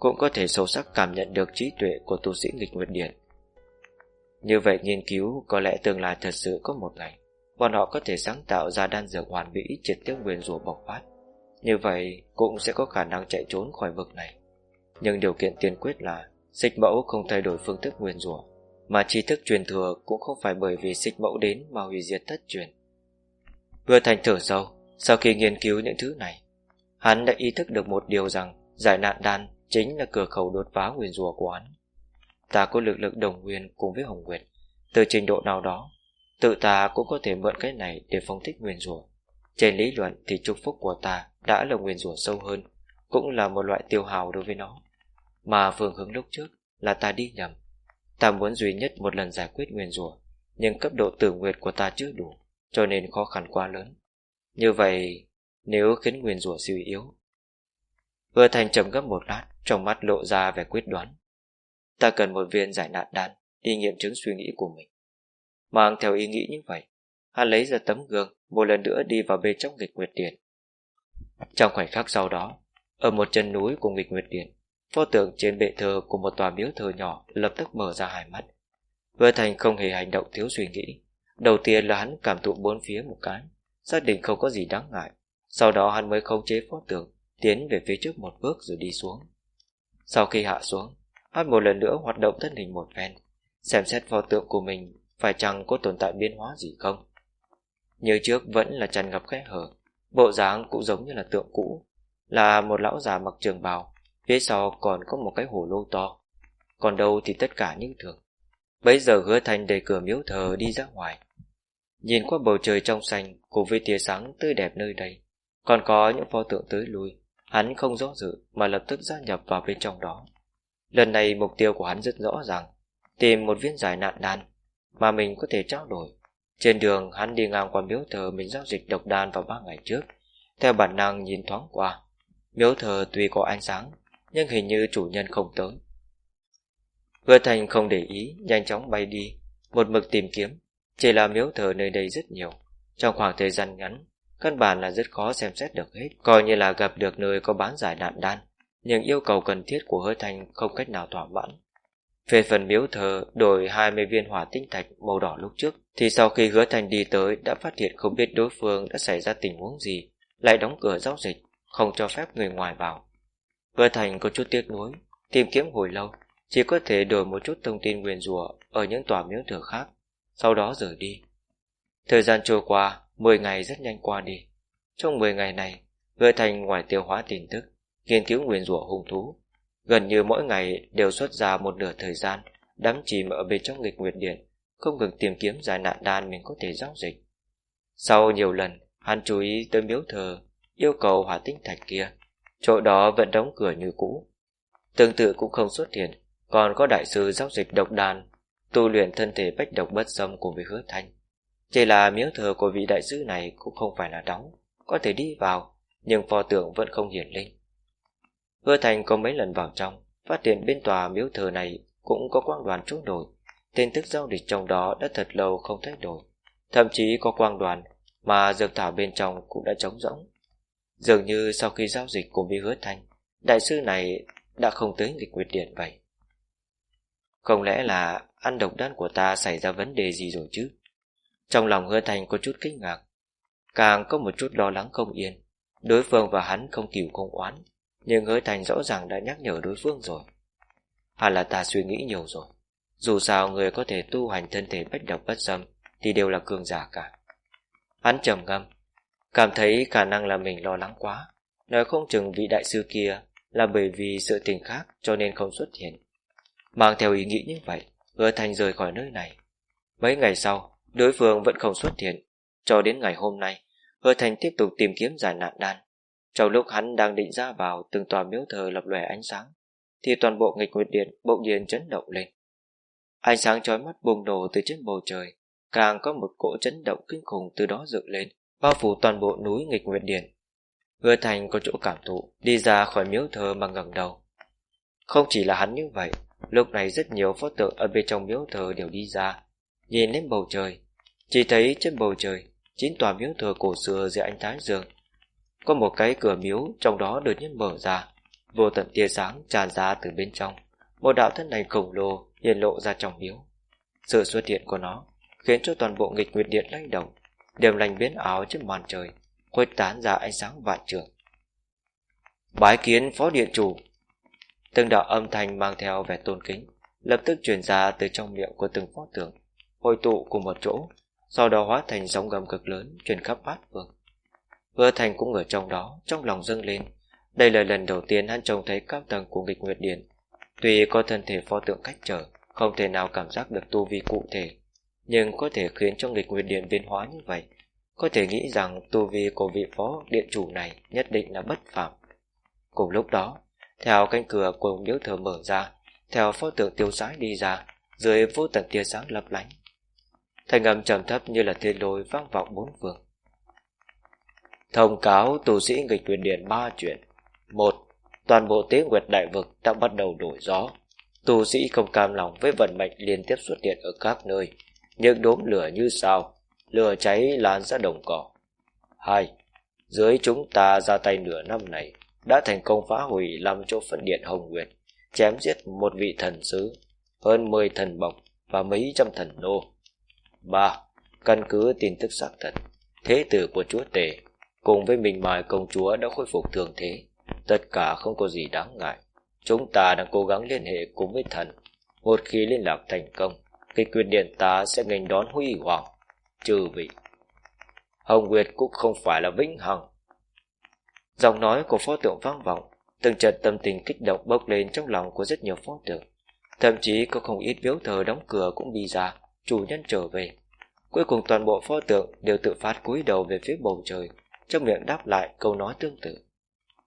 cũng có thể sâu sắc cảm nhận được trí tuệ của tu sĩ nghịch nguyệt điện. Như vậy nghiên cứu có lẽ tương lai thật sự có một ngày, bọn họ có thể sáng tạo ra đan dược hoàn mỹ triệt tiêu nguyên rùa bộc phát. Như vậy cũng sẽ có khả năng chạy trốn khỏi vực này. Nhưng điều kiện tiên quyết là dịch mẫu không thay đổi phương thức nguyên rùa Mà tri thức truyền thừa cũng không phải bởi vì dịch mẫu đến mà hủy diệt tất truyền. Vừa thành thở sâu, Sau khi nghiên cứu những thứ này, Hắn đã ý thức được một điều rằng Giải nạn đan chính là cửa khẩu đột phá nguyên rùa của hắn. Ta có lực lượng đồng nguyên cùng với Hồng Nguyệt, Từ trình độ nào đó, Tự ta cũng có thể mượn cái này để phong thích nguyên rùa. Trên lý luận thì chúc phúc của ta đã là nguyên rùa sâu hơn, Cũng là một loại tiêu hào đối với nó. Mà phương hướng lúc trước là ta đi nhầm. Ta muốn duy nhất một lần giải quyết nguyên rùa, Nhưng cấp độ tử nguyệt của ta chưa đủ, Cho nên khó khăn quá lớn. Như vậy, Nếu khiến nguyên rùa suy yếu Vừa thành trầm gấp một lát trong mắt lộ ra vẻ quyết đoán Ta cần một viên giải nạn đan Đi nghiệm chứng suy nghĩ của mình Mang theo ý nghĩ như vậy Hắn lấy ra tấm gương Một lần nữa đi vào bên trong nghịch nguyệt điện Trong khoảnh khắc sau đó Ở một chân núi của nghịch nguyệt điện Pho tượng trên bệ thờ của một tòa miếu thờ nhỏ lập tức mở ra hai mắt. Hứa Thành không hề hành động thiếu suy nghĩ. Đầu tiên là hắn cảm thụ bốn phía một cái, xác định không có gì đáng ngại. Sau đó hắn mới khống chế pho tượng, tiến về phía trước một bước rồi đi xuống. Sau khi hạ xuống, hắn một lần nữa hoạt động thân hình một phen, xem xét pho tượng của mình phải chăng có tồn tại biến hóa gì không. Như trước vẫn là tràn ngập khe hở, bộ dáng cũng giống như là tượng cũ, là một lão già mặc trường bào, Phía sau còn có một cái hồ lô to Còn đâu thì tất cả những thường Bấy giờ hứa thành đẩy cửa miếu thờ đi ra ngoài. Nhìn qua bầu trời trong xanh Cùng với tia sáng tươi đẹp nơi đây Còn có những pho tượng tới lui. Hắn không rõ dự mà lập tức gia nhập vào bên trong đó Lần này mục tiêu của hắn rất rõ ràng Tìm một viên giải nạn đan Mà mình có thể trao đổi Trên đường hắn đi ngang qua miếu thờ Mình giao dịch độc đan vào ba ngày trước Theo bản năng nhìn thoáng qua Miếu thờ tuy có ánh sáng nhưng hình như chủ nhân không tới. Hứa Thành không để ý, nhanh chóng bay đi, một mực tìm kiếm, chỉ là miếu thờ nơi đây rất nhiều. Trong khoảng thời gian ngắn, căn bản là rất khó xem xét được hết, coi như là gặp được nơi có bán giải nạn đan, nhưng yêu cầu cần thiết của hứa Thành không cách nào thỏa mãn. Về phần miếu thờ đổi 20 viên hỏa tinh thạch màu đỏ lúc trước, thì sau khi hứa Thành đi tới đã phát hiện không biết đối phương đã xảy ra tình huống gì, lại đóng cửa giao dịch, không cho phép người ngoài vào. Hứa Thành có chút tiếc nuối, tìm kiếm hồi lâu, chỉ có thể đổi một chút thông tin nguyền rủa ở những tòa miếu thờ khác, sau đó rời đi. Thời gian trôi qua, 10 ngày rất nhanh qua đi. Trong 10 ngày này, người Thành ngoài tiêu hóa tin tức, nghiên cứu nguyền rủa hung thú, gần như mỗi ngày đều xuất ra một nửa thời gian đắm chìm ở bên trong nghịch nguyệt điện, không ngừng tìm kiếm giải nạn đan mình có thể giao dịch. Sau nhiều lần, hắn chú ý tới miếu thờ, yêu cầu hỏa tinh thạch kia, chỗ đó vẫn đóng cửa như cũ. Tương tự cũng không xuất hiện, còn có đại sư giao dịch độc đàn, tu luyện thân thể bách độc bất xâm cùng với hứa thanh. Chỉ là miếu thờ của vị đại sư này cũng không phải là đóng, có thể đi vào, nhưng pho tượng vẫn không hiển linh. Hứa Thành có mấy lần vào trong, phát hiện bên tòa miếu thờ này cũng có quang đoàn trốn đổi. Tin tức giao dịch trong đó đã thật lâu không thay đổi. Thậm chí có quang đoàn mà dược thảo bên trong cũng đã trống rỗng. Dường như sau khi giao dịch cùng với hứa thanh, đại sư này đã không tới nghịch quyệt điện vậy. Không lẽ là ăn độc đan của ta xảy ra vấn đề gì rồi chứ? Trong lòng hứa Thành có chút kinh ngạc, càng có một chút lo lắng không yên. Đối phương và hắn không cừu không oán, nhưng hứa Thành rõ ràng đã nhắc nhở đối phương rồi. Hay là ta suy nghĩ nhiều rồi. Dù sao người có thể tu hành thân thể bất độc bất xâm thì đều là cường giả cả. Hắn trầm ngâm, cảm thấy khả năng là mình lo lắng quá. Nói không chừng vị đại sư kia là bởi vì sự tình khác cho nên không xuất hiện. Mang theo ý nghĩ như vậy, hứa thành rời khỏi nơi này. Mấy ngày sau, đối phương vẫn không xuất hiện. Cho đến ngày hôm nay, hứa thành tiếp tục tìm kiếm giải nạn đan. Trong lúc hắn đang định ra vào từng tòa miếu thờ lập lòe ánh sáng, thì toàn bộ nghịch nguyệt điện bỗng nhiên chấn động lên. Ánh sáng chói mắt bùng nổ từ trên bầu trời, càng có một cỗ chấn động kinh khủng từ đó dựng lên, bao phủ toàn bộ núi nghịch nguyệt điện. Hứa Thành có chỗ cảm thụ, đi ra khỏi miếu thờ mà ngẩng đầu. Không chỉ là hắn như vậy, lúc này rất nhiều pho tượng ở bên trong miếu thờ đều đi ra, nhìn lên bầu trời, chỉ thấy trên bầu trời, chín tòa miếu thờ cổ xưa dưới ánh thái dương. Có một cái cửa miếu trong đó đột nhiên mở ra, vô tận tia sáng tràn ra từ bên trong, một đạo thân ảnh khổng lồ hiện lộ ra trong miếu. Sự xuất hiện của nó khiến cho toàn bộ nghịch nguyệt điện lay động, điểm lành biến áo trên màn trời, khuếch tán ra ánh sáng vạn trường. Bái kiến phó điện chủ Từng đạo âm thanh mang theo vẻ tôn kính, lập tức truyền ra từ trong miệng của từng phó tướng, hội tụ cùng một chỗ, sau đó hóa thành sóng gầm cực lớn truyền khắp bát phương. Hứa thành cũng ở trong đó, trong lòng dâng lên. Đây là lần đầu tiên hắn trông thấy các tầng của nghịch nguyệt điện. Tuy có thân thể pho tượng cách trở, không thể nào cảm giác được tu vi cụ thể, nhưng có thể khiến cho nghịch nguyệt điện biến hóa như vậy. Có thể nghĩ rằng tu vi của vị phó điện chủ này nhất định là bất phạm. Cùng lúc đó, theo cánh cửa của miếu thờ mở ra, theo pho tượng tiêu sái đi ra, dưới vô tận tia sáng lấp lánh. Thành âm trầm thấp như là thiên lôi vang vọng bốn phương. Thông cáo tu sĩ nghịch quyền điện ba chuyện. một Toàn bộ tế nguyệt đại vực đã bắt đầu đổi gió. Tu sĩ không cam lòng với vận mệnh liên tiếp xuất hiện ở các nơi. Những đốm lửa như sao, lửa cháy lan ra đồng cỏ. hai Dưới chúng ta ra tay nửa năm này, đã thành công phá hủy năm chỗ phân điện Hồng Nguyệt, chém giết một vị thần sứ, hơn 10 thần bọc và mấy trăm thần nô. 3. Căn cứ tin tức xác thật, thế tử của chúa tể cùng với mình mài công chúa đã khôi phục thường thế, tất cả không có gì đáng ngại. Chúng ta đang cố gắng liên hệ cùng với thần, một khi liên lạc thành công, cái quyền điện ta sẽ nghênh đón huy hoàng, trừ vị. Hồng Nguyệt cũng không phải là vĩnh hằng, Giọng nói của phó tượng vang vọng, từng trận tâm tình kích động bốc lên trong lòng của rất nhiều phó tượng. Thậm chí có không ít biếu thờ đóng cửa cũng bị ra, chủ nhân trở về. Cuối cùng toàn bộ pho tượng đều tự phát cúi đầu về phía bầu trời, trong miệng đáp lại câu nói tương tự.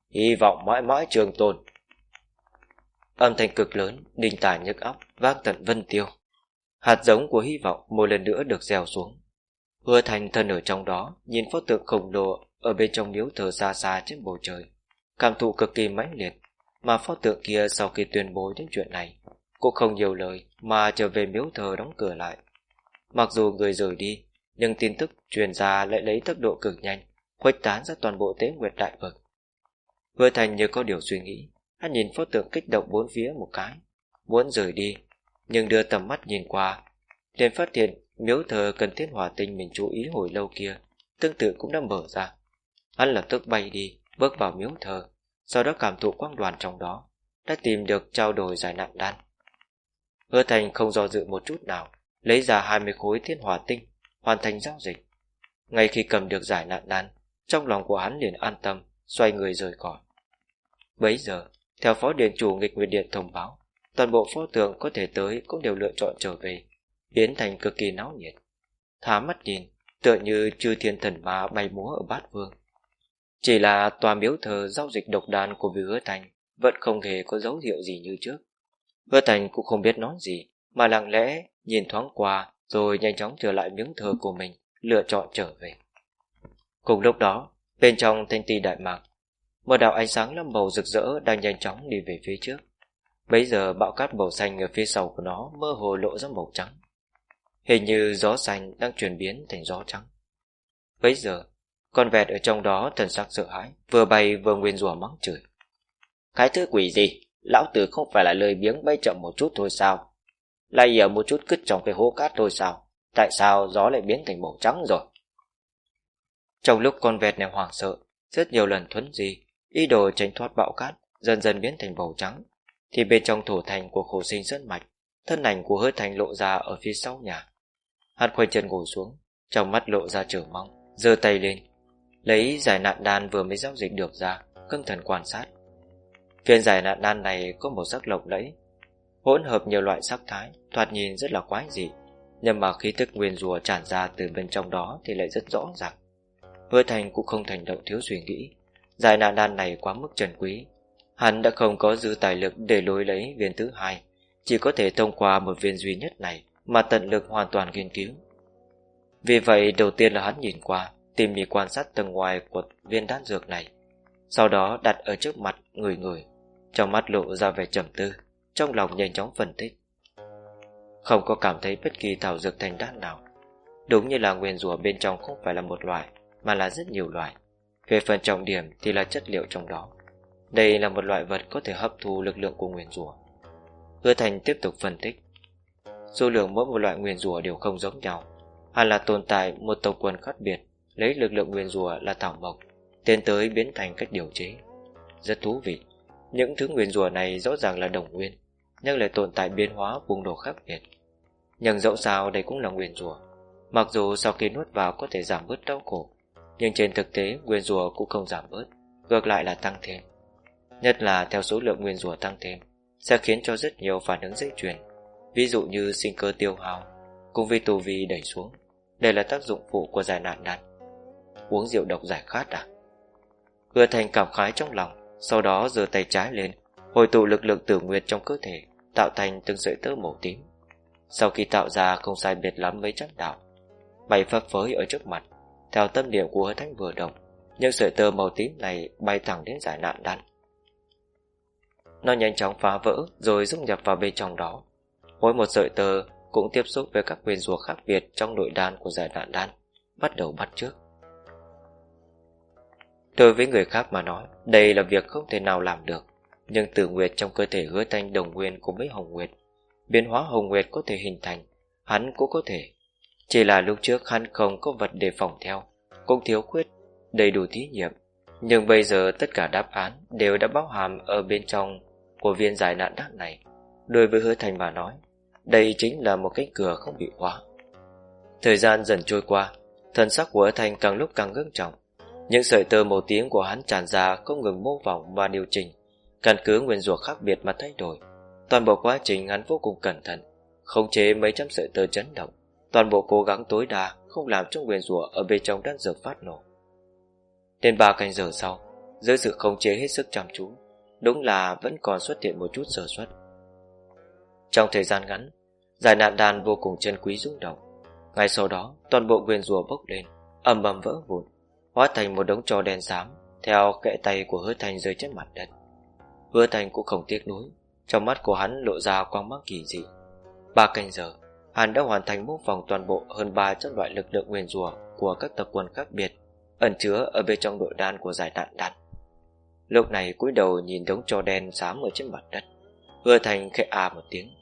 Hy vọng mãi mãi trường tồn. Âm thanh cực lớn, đình tải nhức óc, vang tận vân tiêu. Hạt giống của hy vọng một lần nữa được gieo xuống. Hứa thành thân ở trong đó, nhìn pho tượng khổng lồ ở bên trong miếu thờ xa xa trên bầu trời, cảm thụ cực kỳ mãnh liệt, mà pho tượng kia sau khi tuyên bố những chuyện này, cũng không nhiều lời mà trở về miếu thờ đóng cửa lại. Mặc dù người rời đi, nhưng tin tức truyền ra lại lấy tốc độ cực nhanh, khuếch tán ra toàn bộ tế nguyệt đại vực. Hứa thành như có điều suy nghĩ, hắn nhìn pho tượng kích động bốn phía một cái, muốn rời đi, nhưng đưa tầm mắt nhìn qua, liền phát hiện miếu thờ cần thiết hỏa tinh mình chú ý hồi lâu kia, tương tự cũng đã mở ra. Hắn lập tức bay đi, bước vào miếu thờ, sau đó cảm thụ quang đoàn trong đó, đã tìm được trao đổi giải nạn đan. Hứa Thành không do dự một chút nào, lấy ra 20 khối thiên hỏa tinh, hoàn thành giao dịch. Ngay khi cầm được giải nạn đan, trong lòng của hắn liền an tâm, xoay người rời khỏi. Bấy giờ, theo phó điện chủ nghịch nguyệt điện thông báo, toàn bộ phó tượng có thể tới cũng đều lựa chọn trở về, biến thành cực kỳ náo nhiệt. Thá mắt nhìn, tựa như chư thiên thần ma bay múa ở bát vương. Chỉ là tòa miếu thờ giao dịch độc đan của vị hứa thành vẫn không hề có dấu hiệu gì như trước. Hứa thành cũng không biết nói gì, mà lặng lẽ nhìn thoáng qua rồi nhanh chóng trở lại miếng thờ của mình, lựa chọn trở về. Cùng lúc đó, bên trong thanh ti đại mạc, một đạo ánh sáng lâm màu rực rỡ đang nhanh chóng đi về phía trước. Bấy giờ bão cát màu xanh ở phía sau của nó mơ hồ lộ ra màu trắng. Hình như gió xanh đang chuyển biến thành gió trắng. Bấy giờ, con vẹt ở trong đó thần sắc sợ hãi, vừa bay vừa nguyên rủa mắng chửi. Cái thứ quỷ gì? Lão tử không phải là lời biếng bay chậm một chút thôi sao? Lại giờ một chút cứt trong cái hố cát thôi sao? Tại sao gió lại biến thành màu trắng rồi? Trong lúc con vẹt này hoảng sợ, rất nhiều lần thuấn gì, ý đồ tránh thoát bão cát, dần dần biến thành màu trắng, thì bên trong thổ thành của khổ sinh rất mạch, thân ảnh của hơi thành lộ ra ở phía sau nhà. Hắn quay chân ngồi xuống, trong mắt lộ ra trở mong, giơ tay lên, lấy giải nạn đan vừa mới giao dịch được ra, cưng thần quan sát. Viên giải nạn đan này có một sắc lộng lẫy, hỗn hợp nhiều loại sắc thái, thoạt nhìn rất là quái dị, nhưng mà khí tức nguyên rùa tràn ra từ bên trong đó thì lại rất rõ ràng. Hứa Thành cũng không thành động thiếu suy nghĩ, giải nạn đan này quá mức trần quý, hắn đã không có dư tài lực để lối lấy viên thứ hai, chỉ có thể thông qua một viên duy nhất này mà tận lực hoàn toàn nghiên cứu. Vì vậy đầu tiên là hắn nhìn qua, tìm mỉ quan sát tầng ngoài của viên đan dược này, sau đó đặt ở trước mặt người người, trong mắt lộ ra vẻ trầm tư, trong lòng nhanh chóng phân tích. Không có cảm thấy bất kỳ thảo dược thành đan nào. Đúng như là nguyên rùa bên trong không phải là một loại, mà là rất nhiều loại. Về phần trọng điểm thì là chất liệu trong đó. Đây là một loại vật có thể hấp thu lực lượng của nguyên rùa. Hứa Thành tiếp tục phân tích. Số lượng mỗi một loại nguyên rùa đều không giống nhau, hay là tồn tại một tộc quần khác biệt, lấy lực lượng nguyên rùa là thảo mộc, tiến tới biến thành cách điều chế. Rất thú vị. Những thứ nguyên rùa này rõ ràng là đồng nguyên, nhưng lại tồn tại biến hóa vùng đồ khác biệt. Nhưng dẫu sao đây cũng là nguyên rùa. Mặc dù sau khi nuốt vào có thể giảm bớt đau khổ, nhưng trên thực tế nguyên rùa cũng không giảm bớt, ngược lại là tăng thêm. Nhất là theo số lượng nguyên rùa tăng thêm, sẽ khiến cho rất nhiều phản ứng dây chuyền, ví dụ như sinh cơ tiêu hao, cùng với tù vi đẩy xuống. Đây là tác dụng phụ của giải nạn đan. Uống rượu độc giải khát à? Hứa thành cảm khái trong lòng, sau đó giơ tay trái lên, hồi tụ lực lượng tử nguyệt trong cơ thể, tạo thành từng sợi tơ màu tím. Sau khi tạo ra không sai biệt lắm mấy trăm đạo, bay phấp phới ở trước mặt, theo tâm điểm của hứa thanh vừa động, những sợi tơ màu tím này bay thẳng đến giải nạn đan. Nó nhanh chóng phá vỡ rồi dung nhập vào bên trong đó. Mỗi một sợi tơ cũng tiếp xúc với các nguyên rùa khác biệt trong nội đan của giải nạn đan, bắt đầu bắt trước. Đối với người khác mà nói, đây là việc không thể nào làm được. Nhưng tử nguyệt trong cơ thể hứa thanh đồng nguyên của mấy hồng nguyệt, biến hóa hồng nguyệt có thể hình thành, hắn cũng có thể. Chỉ là lúc trước hắn không có vật để phòng theo, cũng thiếu khuyết, đầy đủ thí nghiệm. Nhưng bây giờ tất cả đáp án đều đã bao hàm ở bên trong của viên giải nạn đắc này. Đối với hứa thành mà nói, đây chính là một cánh cửa không bị khóa. Thời gian dần trôi qua, thần sắc của hứa thành càng lúc càng ngưng trọng. Những sợi tơ màu tím của hắn tràn ra không ngừng mô vòng và điều chỉnh, căn cứ nguyên ruột khác biệt mà thay đổi. Toàn bộ quá trình hắn vô cùng cẩn thận, khống chế mấy trăm sợi tơ chấn động, toàn bộ cố gắng tối đa không làm cho nguyên rủa ở bên trong đan dược phát nổ. Đến ba canh giờ sau, dưới sự khống chế hết sức chăm chú, đúng là vẫn còn xuất hiện một chút sơ suất. Trong thời gian ngắn, giải nạn đàn vô cùng chân quý rung động. Ngay sau đó, toàn bộ nguyên rùa bốc lên, ầm ầm vỡ vụn, hóa thành một đống trò đen xám, theo kẽ tay của hứa thành rơi trên mặt đất. Hứa thành cũng không tiếc nuối, trong mắt của hắn lộ ra quang mắc kỳ dị. Ba canh giờ, hắn đã hoàn thành mô phỏng toàn bộ hơn 300 loại lực lượng nguyền rùa của các tập quân khác biệt, ẩn chứa ở bên trong nội đan của giải đạn đạn Lúc này cúi đầu nhìn đống trò đen xám ở trên mặt đất Hứa thành khẽ à một tiếng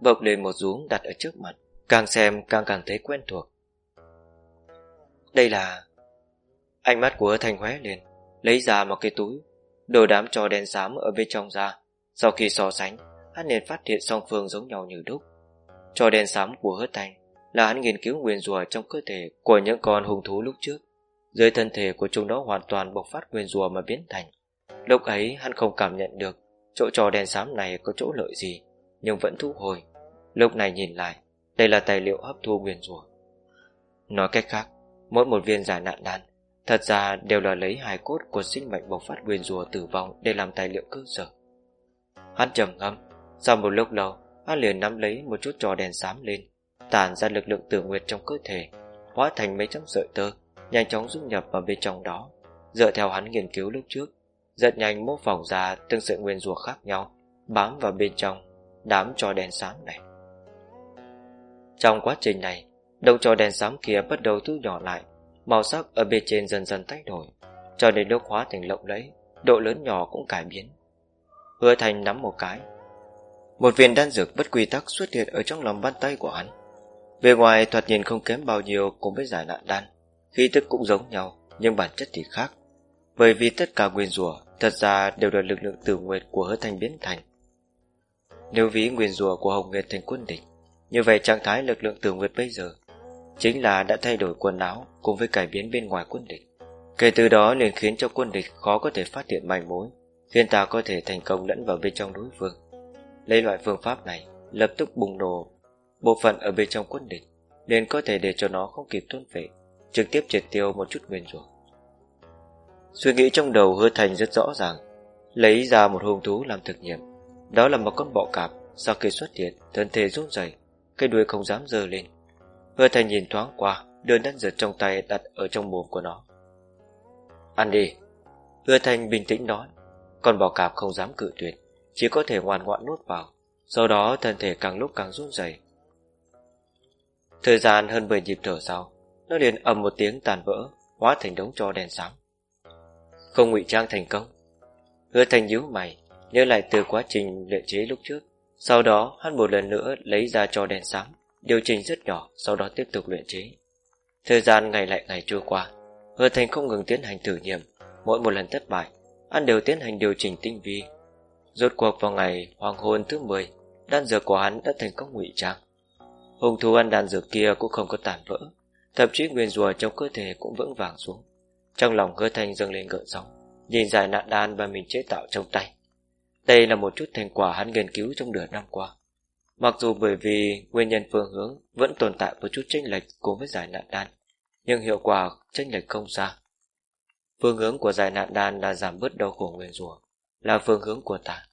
Bộc lên một rúm đặt ở trước mặt Càng xem càng càng thấy quen thuộc Đây là Ánh mắt của hứa thành khóe lên Lấy ra một cái túi Đồ đám trò đen xám ở bên trong ra Sau khi so sánh hắn liền phát hiện song phương giống nhau như đúc. Trò đèn xám của hứa thành là hắn nghiên cứu nguyên rùa trong cơ thể của những con hung thú lúc trước. Dưới thân thể của chúng đó hoàn toàn bộc phát nguyên rùa mà biến thành. Lúc ấy hắn không cảm nhận được chỗ trò đèn xám này có chỗ lợi gì, nhưng vẫn thu hồi. Lúc này nhìn lại, đây là tài liệu hấp thu nguyên rùa. Nói cách khác, mỗi một viên giải nạn đan thật ra đều là lấy hài cốt của sinh mệnh bộc phát nguyên rùa tử vong để làm tài liệu cơ sở. Hắn trầm ngâm, sau một lúc lâu, hắn liền nắm lấy một chút trò đèn xám lên, tản ra lực lượng tử nguyệt trong cơ thể, hóa thành mấy trăm sợi tơ, nhanh chóng dung nhập vào bên trong đó. Dựa theo hắn nghiên cứu lúc trước, rất nhanh mô phỏng ra từng sự nguyên rùa khác nhau, bám vào bên trong đám trò đèn xám này. Trong quá trình này, đồng trò đèn xám kia bắt đầu thu nhỏ lại, màu sắc ở bên trên dần dần thay đổi, cho đến lúc hóa thành lộng lẫy, độ lớn nhỏ cũng cải biến. Hứa Thành nắm một cái. Một viên đan dược bất quy tắc xuất hiện ở trong lòng bàn tay của hắn. Bề ngoài thoạt nhìn không kém bao nhiêu cùng với giải nạn đan, khí tức cũng giống nhau, nhưng bản chất thì khác. Bởi vì tất cả nguyên rùa thật ra đều là lực lượng tử nguyệt của hứa thành biến thành. Nếu ví nguyên rùa của Hồng Nguyệt thành quân địch, như vậy trạng thái lực lượng tử nguyệt bây giờ chính là đã thay đổi quần áo cùng với cải biến bên ngoài quân địch. Kể từ đó liền khiến cho quân địch khó có thể phát hiện manh mối, khiến ta có thể thành công lẫn vào bên trong đối phương. Lấy loại phương pháp này, lập tức bùng nổ bộ phận ở bên trong quân địch, nên có thể để cho nó không kịp thôn vệ, trực tiếp triệt tiêu một chút nguyên ruột. Suy nghĩ trong đầu hứa thành rất rõ ràng, lấy ra một hung thú làm thực nghiệm. Đó là một con bọ cạp, sau khi xuất hiện, thân thể run rẩy, cây đuôi không dám dơ lên. Hứa thành nhìn thoáng qua, đưa đan giật trong tay đặt ở trong mồm của nó. Ăn đi. Hứa thành bình tĩnh nói, con bò cạp không dám cự tuyệt, chỉ có thể ngoan ngoãn nuốt vào. Sau đó thân thể càng lúc càng run rẩy. Thời gian hơn 10 nhịp thở sau, nó liền ầm một tiếng tàn vỡ, hóa thành đống tro đen xám. Không ngụy trang thành công. Hứa thành nhíu mày, nhớ lại từ quá trình luyện chế lúc trước. Sau đó hắn một lần nữa lấy ra cho đèn sáng, điều chỉnh rất nhỏ, sau đó tiếp tục luyện chế. Thời gian ngày lại ngày trôi qua, Hứa thành không ngừng tiến hành thử nghiệm, mỗi một lần thất bại, hắn đều tiến hành điều chỉnh tinh vi. Rốt cuộc vào ngày hoàng hôn thứ 10, đan dược của hắn đã thành công ngụy trang. Hùng thú ăn đan dược kia cũng không có tàn vỡ, thậm chí nguyên rùa trong cơ thể cũng vững vàng xuống. Trong lòng hứa thành dâng lên gợn sóng, nhìn dài nạn đan và mình chế tạo trong tay. Đây là một chút thành quả hắn nghiên cứu trong nửa năm qua. Mặc dù bởi vì nguyên nhân phương hướng vẫn tồn tại một chút chênh lệch cùng với giải nạn đan, nhưng hiệu quả chênh lệch không xa. Phương hướng của giải nạn đan là giảm bớt đau khổ nguyên rủa, là phương hướng của ta.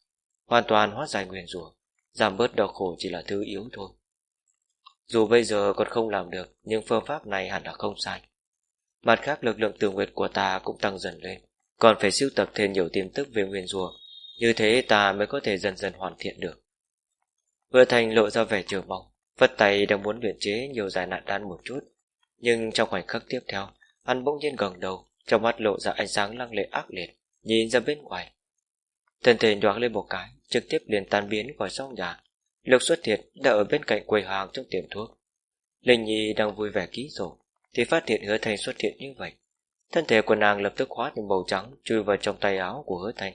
Hoàn toàn hóa giải nguyên rủa, giảm bớt đau khổ chỉ là thứ yếu thôi. Dù bây giờ còn không làm được, nhưng phương pháp này hẳn là không sai. Mặt khác lực lượng tự nguyệt của ta cũng tăng dần lên, còn phải sưu tập thêm nhiều tin tức về nguyên rùa, như thế ta mới có thể dần dần hoàn thiện được. Vừa thành lộ ra vẻ chờ mong, vất tay đang muốn luyện chế nhiều giải nạn đan một chút, nhưng trong khoảnh khắc tiếp theo, anh bỗng nhiên gần đầu, trong mắt lộ ra ánh sáng lăng lệ ác liệt, nhìn ra bên ngoài. Thân thể đoán lên một cái, trực tiếp liền tan biến khỏi sau nhà. Lục xuất thiệt đã ở bên cạnh quầy hàng trong tiệm thuốc. Linh Nhi đang vui vẻ ký sổ, thì phát hiện hứa thành xuất hiện như vậy. Thân thể của nàng lập tức hóa thành màu trắng chui vào trong tay áo của hứa thành.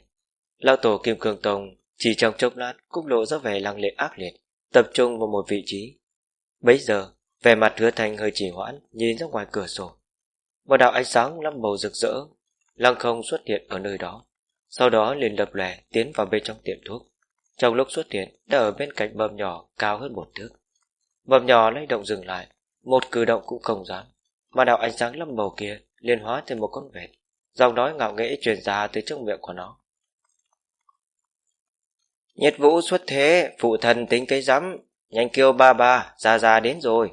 Lao tổ Kim Cương Tông chỉ trong chốc lát cũng lộ ra vẻ lăng lệ ác liệt, tập trung vào một vị trí. Bấy giờ, vẻ mặt hứa thành hơi chỉ hoãn, nhìn ra ngoài cửa sổ. Một đạo ánh sáng lăm màu rực rỡ, lăng không xuất hiện ở nơi đó. Sau đó liền lập lè tiến vào bên trong tiệm thuốc. Trong lúc xuất hiện, đã ở bên cạnh bầm nhỏ cao hơn một thước. Bầm nhỏ lay động dừng lại, một cử động cũng không dám. Mà đạo ánh sáng lâm màu kia liền hóa thành một con vẹt, giọng nói ngạo nghễ truyền ra từ trong miệng của nó. Nhiệt vũ xuất thế, phụ thần tính cái rắm, nhanh kêu ba ba, ra ra đến rồi.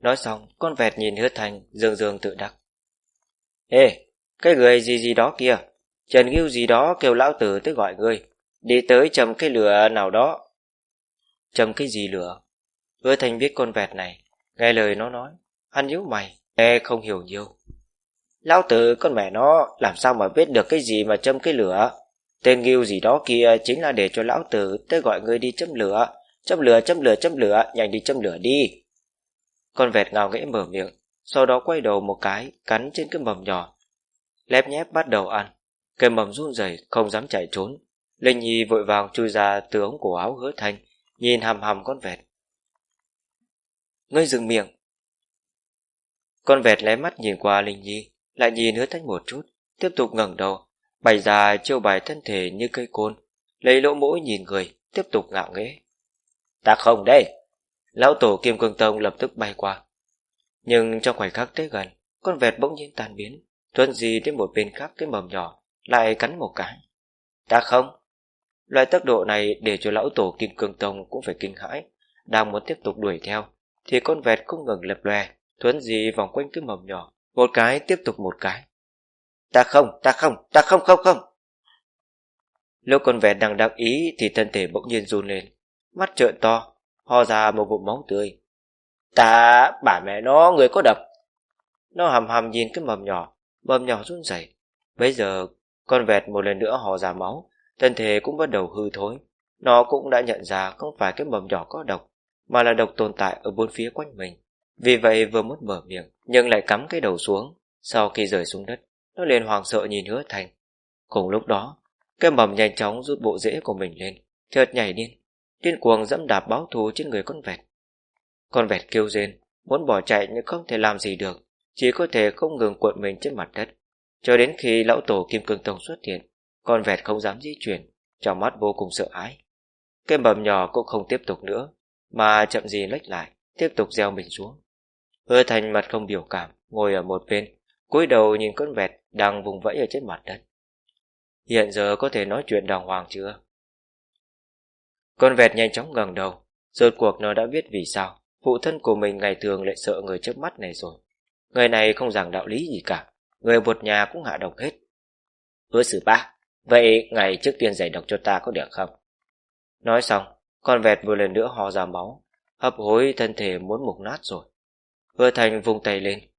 Nói xong, con vẹt nhìn hứa thành, dương dương tự đắc. Ê, cái người gì gì đó kia, Trần Nghiêu gì đó kêu lão tử tới gọi ngươi, đi tới chầm cái lửa nào đó. Chầm cái gì lửa? Hứa thành biết con vẹt này, nghe lời nó nói, hắn nhíu mày, e không hiểu nhiều. Lão tử con mẹ nó làm sao mà biết được cái gì mà châm cái lửa. Tên nghiêu gì đó kia chính là để cho lão tử tới gọi người đi châm lửa. Châm lửa, châm lửa, châm lửa, nhanh đi châm lửa đi. Con vẹt ngào nghễ mở miệng, sau đó quay đầu một cái, cắn trên cái mầm nhỏ. Lép nhép bắt đầu ăn. cây mầm run rẩy không dám chạy trốn. Linh Nhi vội vàng chui ra từ ống cổ áo hứa thanh, nhìn hầm hầm con vẹt. Ngươi dừng miệng. Con vẹt lé mắt nhìn qua Linh Nhi, lại nhìn hứa thanh một chút, tiếp tục ngẩng đầu, bày ra chiêu bài thân thể như cây côn, lấy lỗ mũi nhìn người, tiếp tục ngạo nghễ. Ta không đây! Lão tổ Kim Cương Tông lập tức bay qua. Nhưng trong khoảnh khắc tới gần, con vẹt bỗng nhiên tan biến, thuận gì đến một bên khác cái mầm nhỏ, lại cắn một cái. Ta không! Loại tốc độ này để cho lão tổ Kim Cương Tông cũng phải kinh hãi, đang muốn tiếp tục đuổi theo, thì con vẹt không ngừng lập lòe, thuấn gì vòng quanh cái mầm nhỏ, một cái tiếp tục một cái. Ta không, ta không, ta không không không. Lúc con vẹt đang đắc ý thì thân thể bỗng nhiên run lên, mắt trợn to, ho ra một ngụm máu tươi. Ta, bà mẹ nó, người có độc. Nó hầm hầm nhìn cái mầm nhỏ, mầm nhỏ run rẩy. Bây giờ, con vẹt một lần nữa ho ra máu, thân thể cũng bắt đầu hư thối. Nó cũng đã nhận ra không phải cái mầm nhỏ có độc, mà là độc tồn tại ở bốn phía quanh mình. Vì vậy vừa muốn mở miệng, nhưng lại cắm cái đầu xuống. Sau khi rời xuống đất, nó liền hoàng sợ nhìn hứa thành. Cùng lúc đó, cái mầm nhanh chóng rút bộ rễ của mình lên, chợt nhảy điên, điên cuồng dẫm đạp báo thù trên người con vẹt. Con vẹt kêu rên, muốn bỏ chạy nhưng không thể làm gì được, chỉ có thể không ngừng cuộn mình trên mặt đất. Cho đến khi lão tổ Kim Cương Tông xuất hiện, con vẹt không dám di chuyển, trong mắt vô cùng sợ hãi. Cái mầm nhỏ cũng không tiếp tục nữa, mà chậm gì lách lại, tiếp tục gieo mình xuống. Hứa thành mặt không biểu cảm, ngồi ở một bên, cúi đầu nhìn con vẹt đang vùng vẫy ở trên mặt đất. Hiện giờ có thể nói chuyện đàng hoàng chưa? Con vẹt nhanh chóng ngẩng đầu, rốt cuộc nó đã biết vì sao phụ thân của mình ngày thường lại sợ người trước mắt này rồi. Người này không giảng đạo lý gì cả, người một nhà cũng hạ độc hết. Hứa xử ba, vậy ngày trước tiên giải độc cho ta có được không? Nói xong, con vẹt vừa lần nữa ho ra máu, hấp hối thân thể muốn mục nát rồi. Hứa thành vùng tay lên.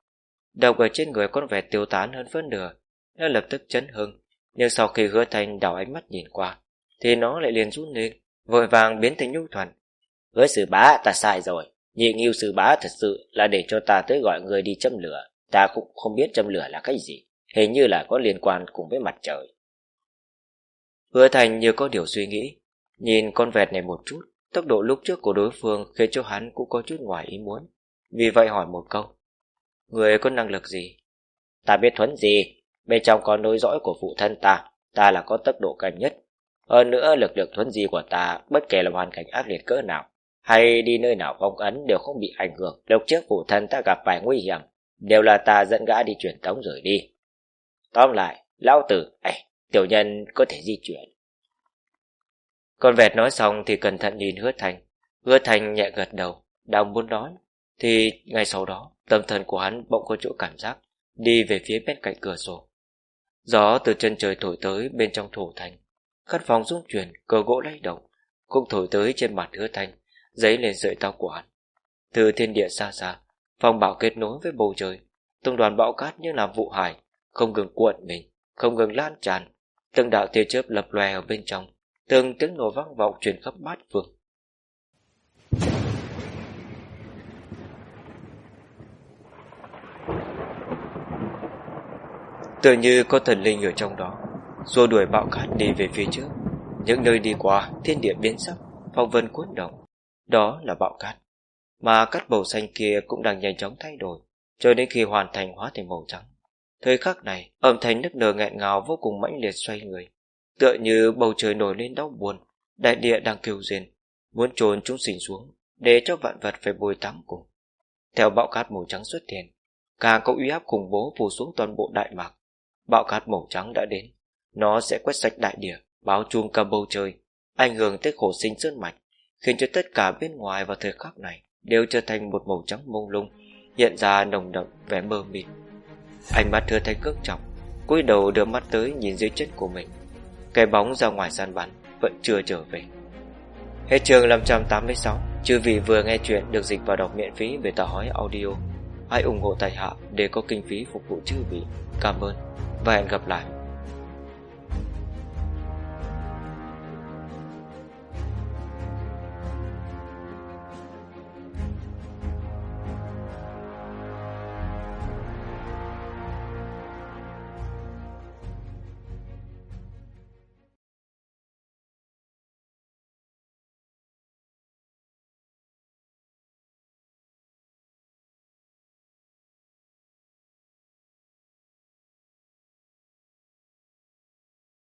Độc ở trên người con vẹt tiêu tán hơn phân nửa, nó lập tức chấn hưng. Nhưng sau khi hứa thành đảo ánh mắt nhìn qua, thì nó lại liền rút lên, vội vàng biến thành nhu thuần. Hứa sư bá ta sai rồi, nhị nghiêu sư bá thật sự là để cho ta tới gọi người đi châm lửa, ta cũng không biết châm lửa là cái gì, hình như là có liên quan cùng với mặt trời. Hứa thành như có điều suy nghĩ, nhìn con vẹt này một chút, tốc độ lúc trước của đối phương khiến cho hắn cũng có chút ngoài ý muốn. Vì vậy hỏi một câu, người có năng lực gì? Ta biết thuấn gì, bên trong có nối dõi của phụ thân ta, ta là có tốc độ cao nhất, hơn nữa lực lượng thuấn di của ta, bất kể là hoàn cảnh ác liệt cỡ nào, hay đi nơi nào phong ấn đều không bị ảnh hưởng. Lúc trước phụ thân ta gặp vài nguy hiểm, đều là ta dẫn gã đi truyền tống rồi đi. Tóm lại, lão tử, ấy, tiểu nhân có thể di chuyển. Con vẹt nói xong thì cẩn thận nhìn hứa thành. Hứa thành nhẹ gật đầu, đang muốn nói. Thì ngay sau đó, tâm thần của hắn bỗng có chỗ cảm giác, đi về phía bên cạnh cửa sổ. Gió từ chân trời thổi tới bên trong thổ thành, Căn phòng rung chuyển, cờ gỗ lay động, cũng thổi tới trên mặt hứa thanh, giấy lên sợi tóc của hắn. Từ thiên địa xa xa, phòng bão kết nối với bầu trời, từng đoàn bão cát như làm vụ hải, không ngừng cuộn mình, không ngừng lan tràn, từng đạo tia chớp lập lòe ở bên trong, từng tiếng nổ vang vọng truyền khắp bát phương. Tựa như có thần linh ở trong đó. Xua đuổi bão cát đi về phía trước. Những nơi đi qua, thiên địa biến sắc, Phong vân cuốn động. Đó là bão cát Mà cát màu xanh kia cũng đang nhanh chóng thay đổi. Cho đến khi hoàn thành hóa thành màu trắng. Thời khắc này, Âm thanh nức nở nghẹn ngào vô cùng mãnh liệt xoay người. Tựa như bầu trời nổi lên đau buồn, Đại địa đang kêu rên. Muốn trốn chúng sinh xuống, Để cho vạn vật phải bồi tắm cùng. Theo bão cát màu trắng xuất hiện, Càng có uy áp khủng bố phủ xuống toàn bộ đại mạc. Bão cát màu trắng đã đến nó sẽ quét sạch đại địa, báo chuông cả bầu trời, ảnh hưởng tới khổ sinh sơn mạch, khiến cho tất cả bên ngoài vào thời khắc này đều trở thành một màu trắng mông lung, hiện ra nồng đậm vẻ mơ mịt. Ánh mắt thưa thanh cước trọng, cúi đầu đưa mắt tới nhìn dưới chân của mình. Cái bóng ra ngoài gian bắn vẫn chưa trở về. Hết trường 586, chư vị vừa nghe chuyện được dịch vào đọc miễn phí về tờ hói audio. Hãy ủng hộ tài hạ để có kinh phí phục vụ chư vị. Cảm ơn và hẹn gặp lại.